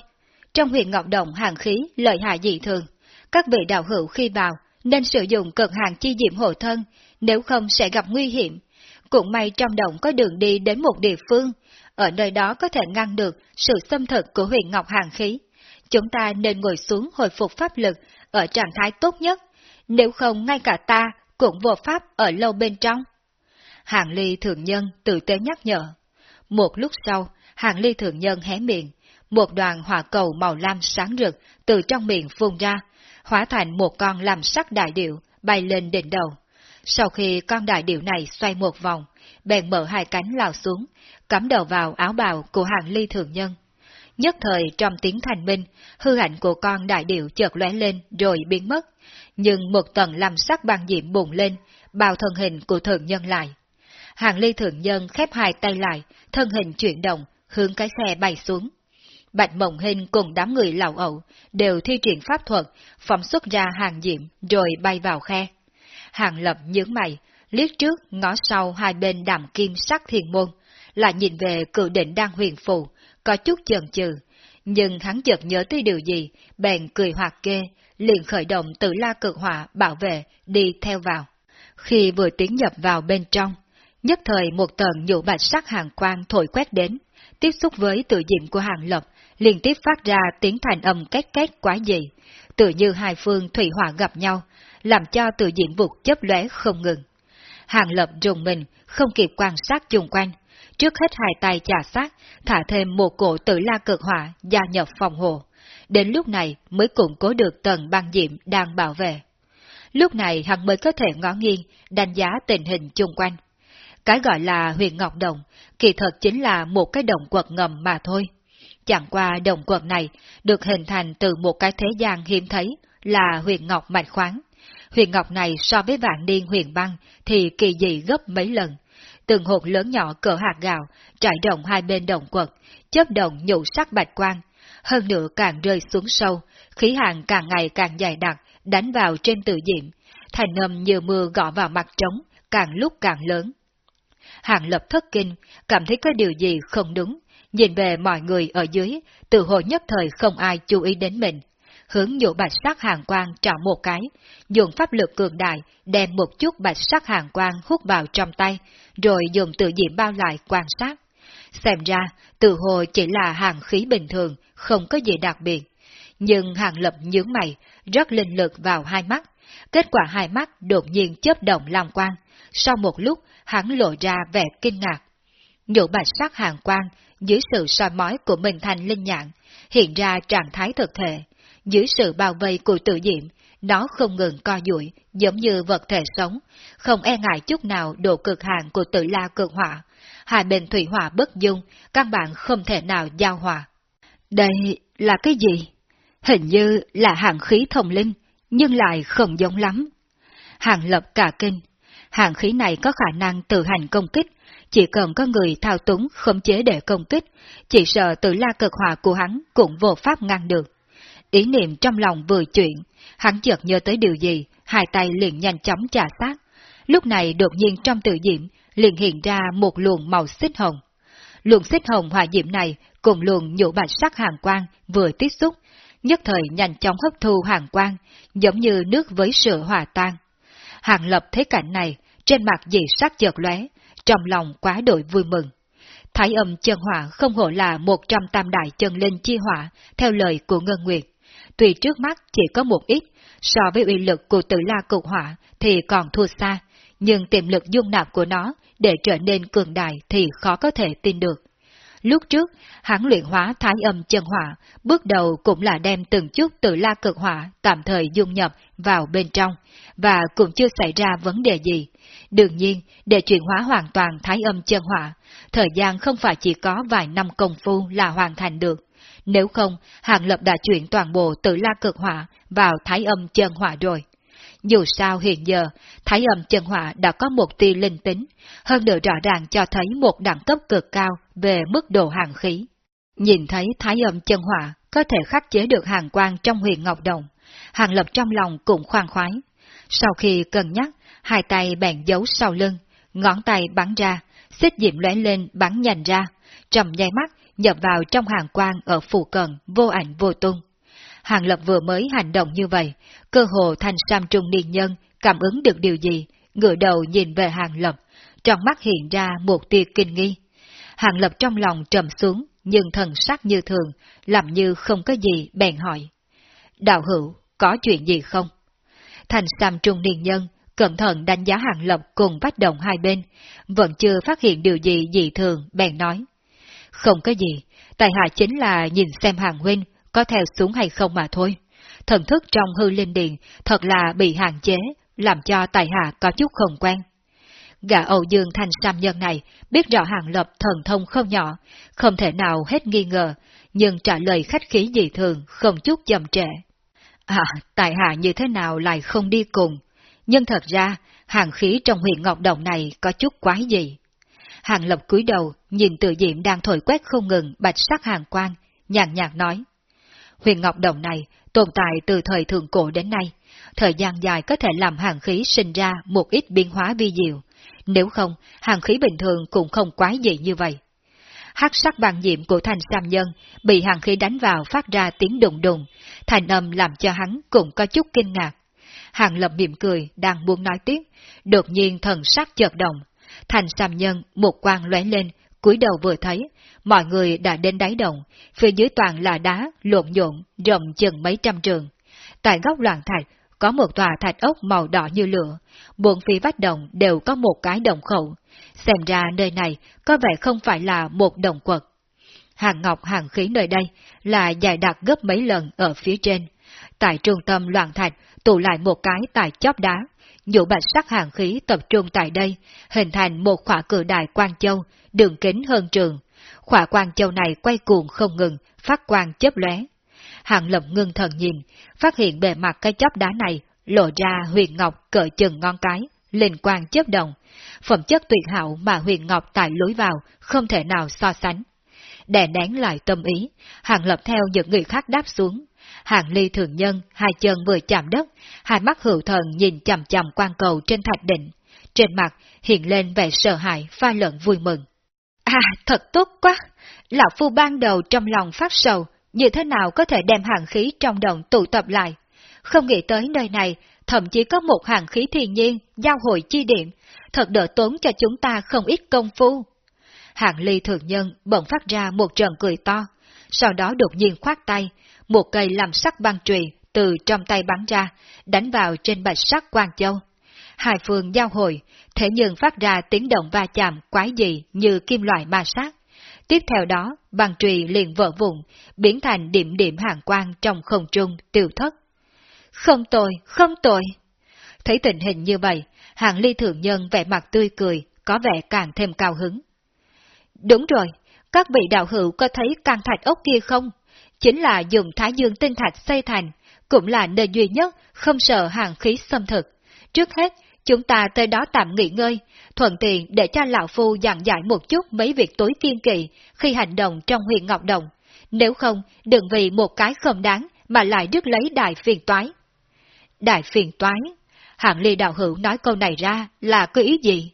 Trong huyện Ngọc Động hàng khí lợi hại dị thường, các vị đạo hữu khi vào nên sử dụng cực hàng chi diệm hộ thân, nếu không sẽ gặp nguy hiểm. Cũng may trong động có đường đi đến một địa phương, ở nơi đó có thể ngăn được sự xâm thực của huyền ngọc hàng khí. Chúng ta nên ngồi xuống hồi phục pháp lực ở trạng thái tốt nhất, nếu không ngay cả ta cũng vô pháp ở lâu bên trong. Hàng ly thượng nhân tự tế nhắc nhở. Một lúc sau, hàng ly thượng nhân hé miệng, một đoàn hỏa cầu màu lam sáng rực từ trong miệng phun ra, hóa thành một con làm sắc đại điệu bay lên đỉnh đầu. Sau khi con đại điệu này xoay một vòng, bèn mở hai cánh lao xuống, cắm đầu vào áo bào của hàng ly thường nhân. Nhất thời trong tiếng thành minh, hư ảnh của con đại điệu chợt lóe lên rồi biến mất, nhưng một tầng làm sắc băng diệm bùng lên, bao thân hình của thường nhân lại. Hàng ly thường nhân khép hai tay lại, thân hình chuyển động, hướng cái xe bay xuống. Bạch Mộng Hình cùng đám người lão ẩu đều thi triển pháp thuật, phóng xuất ra hàng diệm rồi bay vào khe. Hàng lập nhướng mày, liếc trước ngó sau hai bên đàm kim sắc thiền môn, lại nhìn về cự định đang huyền phù, có chút chần chừ. Nhưng hắn chợt nhớ tới điều gì, bèn cười hoạt kê, liền khởi động tự la cực hỏa bảo vệ, đi theo vào. Khi vừa tiến nhập vào bên trong, nhất thời một tầng nhũ bạch sắc hàng quang thổi quét đến, tiếp xúc với tự diện của hàng lập, liên tiếp phát ra tiếng thành âm két két quá dị, tự như hai phương thủy hỏa gặp nhau, làm cho tự diện vụt chớp lóe không ngừng. Hàng lập rùng mình, không kịp quan sát chung quanh, trước hết hai tay chà sát, thả thêm một cổ tử la cực hỏa gia nhập phòng hộ. Đến lúc này mới củng cố được tầng băng diệm đang bảo vệ. Lúc này hắn mới có thể ngó nghiêng, đánh giá tình hình chung quanh. Cái gọi là huyền ngọc đồng, kỳ thật chính là một cái đồng quật ngầm mà thôi. Chẳng qua đồng quật này được hình thành từ một cái thế gian hiếm thấy, là huyền ngọc mạch khoáng. Huyền ngọc này so với vạn niên huyền băng thì kỳ dị gấp mấy lần. Từng hột lớn nhỏ cỡ hạt gạo, trải rộng hai bên đồng quật, chớp động nhụ sắc bạch quang. Hơn nữa càng rơi xuống sâu, khí hàng càng ngày càng dài đặc, đánh vào trên tự diệm. Thành âm như mưa gõ vào mặt trống, càng lúc càng lớn. Hàng lập thất kinh, cảm thấy có điều gì không đúng, nhìn về mọi người ở dưới, từ hồi nhất thời không ai chú ý đến mình. Hướng nhũ bạch sắc hàng quang chọn một cái, dùng pháp lực cường đại, đem một chút bạch sắc hàng quang hút vào trong tay, rồi dùng tự diệm bao lại quan sát. Xem ra, tự hồ chỉ là hàng khí bình thường, không có gì đặc biệt. Nhưng hàng lập nhướng mày, rất linh lực vào hai mắt. Kết quả hai mắt đột nhiên chớp động lòng quang. Sau một lúc, hắn lộ ra vẻ kinh ngạc. Nhũ bạch sắc hàng quang, dưới sự soi mói của mình thành linh nhạn, hiện ra trạng thái thực thể. Dưới sự bao vây của tự diệm, nó không ngừng co duỗi giống như vật thể sống, không e ngại chút nào độ cực hạn của tự la cực hỏa. Hai bên thủy hỏa bất dung, căn bản không thể nào giao hòa. Đây là cái gì? Hình như là hàng khí thông linh, nhưng lại không giống lắm. Hàng lập cả kinh. Hàng khí này có khả năng tự hành công kích, chỉ cần có người thao túng khống chế để công kích, chỉ sợ tự la cực hỏa của hắn cũng vô pháp ngăn được. Ý niệm trong lòng vừa chuyển, hắn chợt nhớ tới điều gì, hai tay liền nhanh chóng trả sát. Lúc này đột nhiên trong tự diễm liền hiện ra một luồng màu xích hồng. Luồng xích hồng hỏa diệm này cùng luồng nhũ bạch sắc hàng quang vừa tiếp xúc, nhất thời nhanh chóng hấp thu hàng quang, giống như nước với sữa hòa tan. Hàng lập thấy cảnh này, trên mặt dị sắc chợt lóe, trong lòng quá đội vui mừng. Thái âm chân hỏa không hổ là một trăm tam đại chân linh chi hỏa, theo lời của Ngân Nguyệt. Tuy trước mắt chỉ có một ít, so với uy lực của tử la cực hỏa thì còn thua xa, nhưng tiềm lực dung nạp của nó để trở nên cường đại thì khó có thể tin được. Lúc trước, hắn luyện hóa thái âm chân hỏa, bước đầu cũng là đem từng chút Tử la cực hỏa tạm thời dung nhập vào bên trong, và cũng chưa xảy ra vấn đề gì. Đương nhiên, để chuyển hóa hoàn toàn thái âm chân hỏa, thời gian không phải chỉ có vài năm công phu là hoàn thành được. Nếu không, Hàng Lập đã chuyển toàn bộ từ la cực hỏa vào thái âm chân hỏa rồi. Dù sao hiện giờ, thái âm chân hỏa đã có một tia linh tính, hơn nữa rõ ràng cho thấy một đẳng cấp cực cao về mức độ hàng khí. Nhìn thấy thái âm chân hỏa có thể khắc chế được hàng quang trong huyền ngọc đồng, hàng lập trong lòng cũng khoan khoái. Sau khi cân nhắc, hai tay bèn giấu sau lưng, ngón tay bắn ra, xích diệm lóe lên bắn nhành ra, trầm nháy mắt nhập vào trong hàng quang ở phủ cận vô ảnh vô tung. Hàng Lập vừa mới hành động như vậy, cơ hồ thành sam trung niên nhân cảm ứng được điều gì, ngửa đầu nhìn về Hàng Lập, trong mắt hiện ra một tia kinh nghi. Hàng Lập trong lòng trầm xuống, nhưng thần sắc như thường, làm như không có gì, bèn hỏi. Đạo hữu, có chuyện gì không? Thành sam trung niên nhân, cẩn thận đánh giá Hàng Lập cùng vách động hai bên, vẫn chưa phát hiện điều gì dị thường, bèn nói. Không có gì, tại hạ chính là nhìn xem Hàng Huynh có theo xuống hay không mà thôi. Thần thức trong hư linh điện thật là bị hạn chế, làm cho tài hạ có chút không quen. Gã Âu Dương Thanh Sam Nhân này biết rõ hàng lập thần thông không nhỏ, không thể nào hết nghi ngờ, nhưng trả lời khách khí dị thường, không chút chậm trễ. À, tài hạ như thế nào lại không đi cùng? Nhưng thật ra, hàng khí trong huyện Ngọc Đồng này có chút quái gì. Hàng lập cúi đầu, nhìn tự diệm đang thổi quét không ngừng bạch sắc hàng quang, nhàn nhạt nói huyền ngọc đồng này tồn tại từ thời thượng cổ đến nay, thời gian dài có thể làm hàng khí sinh ra một ít biến hóa vi diệu, nếu không, hàng khí bình thường cũng không quái dị như vậy. Hắc sắc bằng diệm của thành sam nhân bị hàng khí đánh vào phát ra tiếng đùng đùng, thành âm làm cho hắn cũng có chút kinh ngạc. Hàng lập mỉm cười, đang muốn nói tiếp, đột nhiên thần sắc chợt động. Thành sam nhân một quang lóe lên, cúi đầu vừa thấy, mọi người đã đến đáy đồng, phía dưới toàn là đá, lộn nhộn, rộng chừng mấy trăm trường. Tại góc loạn thạch, có một tòa thạch ốc màu đỏ như lửa, buồn phi vách đồng đều có một cái đồng khẩu. Xem ra nơi này có vẻ không phải là một đồng quật. Hàng ngọc hàng khí nơi đây là dài đặc gấp mấy lần ở phía trên. Tại trung tâm loạn thạch tụ lại một cái tại chóp đá, dụ bạch sắc hàng khí tập trung tại đây, hình thành một khỏa cửa đại quang châu, đường kính hơn trường. Khỏa quang châu này quay cuồng không ngừng, phát quang chớp lóe. Hàng Lập ngưng thần nhìn, phát hiện bề mặt cái chóp đá này lộ ra huyền ngọc cỡ chừng ngon cái, linh quang chớp động. Phẩm chất tuyệt hảo mà huyền ngọc tại lối vào không thể nào so sánh. Đè nén lại tâm ý, Hàng Lập theo những người khác đáp xuống. Hàng ly thường nhân, hai chân vừa chạm đất, hai mắt hữu thần nhìn chầm chầm quan cầu trên thạch định. Trên mặt hiện lên vẻ sợ hãi pha lẫn vui mừng. À, thật tốt quá! Lão Phu ban đầu trong lòng phát sầu, như thế nào có thể đem hàng khí trong đồng tụ tập lại. Không nghĩ tới nơi này, thậm chí có một hàng khí thiên nhiên, giao hội chi điểm, thật đỡ tốn cho chúng ta không ít công phu. Hạng ly thượng nhân bỗng phát ra một trận cười to, sau đó đột nhiên khoát tay, một cây làm sắc băng trùy từ trong tay bắn ra, đánh vào trên bạch sắc quang châu. Hai phương giao hội, thế nhưng phát ra tiếng động va chạm quái dị như kim loại ma sát. Tiếp theo đó, băng trùy liền vỡ vụn, biến thành điểm điểm hàng quang trong không trung tiêu thất. Không tội, không tội. Thấy tình hình như vậy, hàng ly thượng nhân vẻ mặt tươi cười, có vẻ càng thêm cao hứng. Đúng rồi, các vị đạo hữu có thấy căn thạch ốc kia không? Chính là dùng thái dương tinh thạch xây thành, cũng là nơi duy nhất không sợ hàng khí xâm thực. Trước hết, chúng ta tới đó tạm nghỉ ngơi, thuận tiện để cho lão phu dặn dạy một chút mấy việc tối kiên kỳ khi hành động trong huyện Ngọc Đồng. Nếu không, đừng vì một cái không đáng mà lại rước lấy đại phiền toái. Đại phiền toái? Hạng ly đạo hữu nói câu này ra là có ý gì?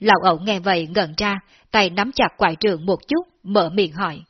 Lão ẩu nghe vậy ngẩn ra, tay nắm chặt quại trường một chút, mở miệng hỏi.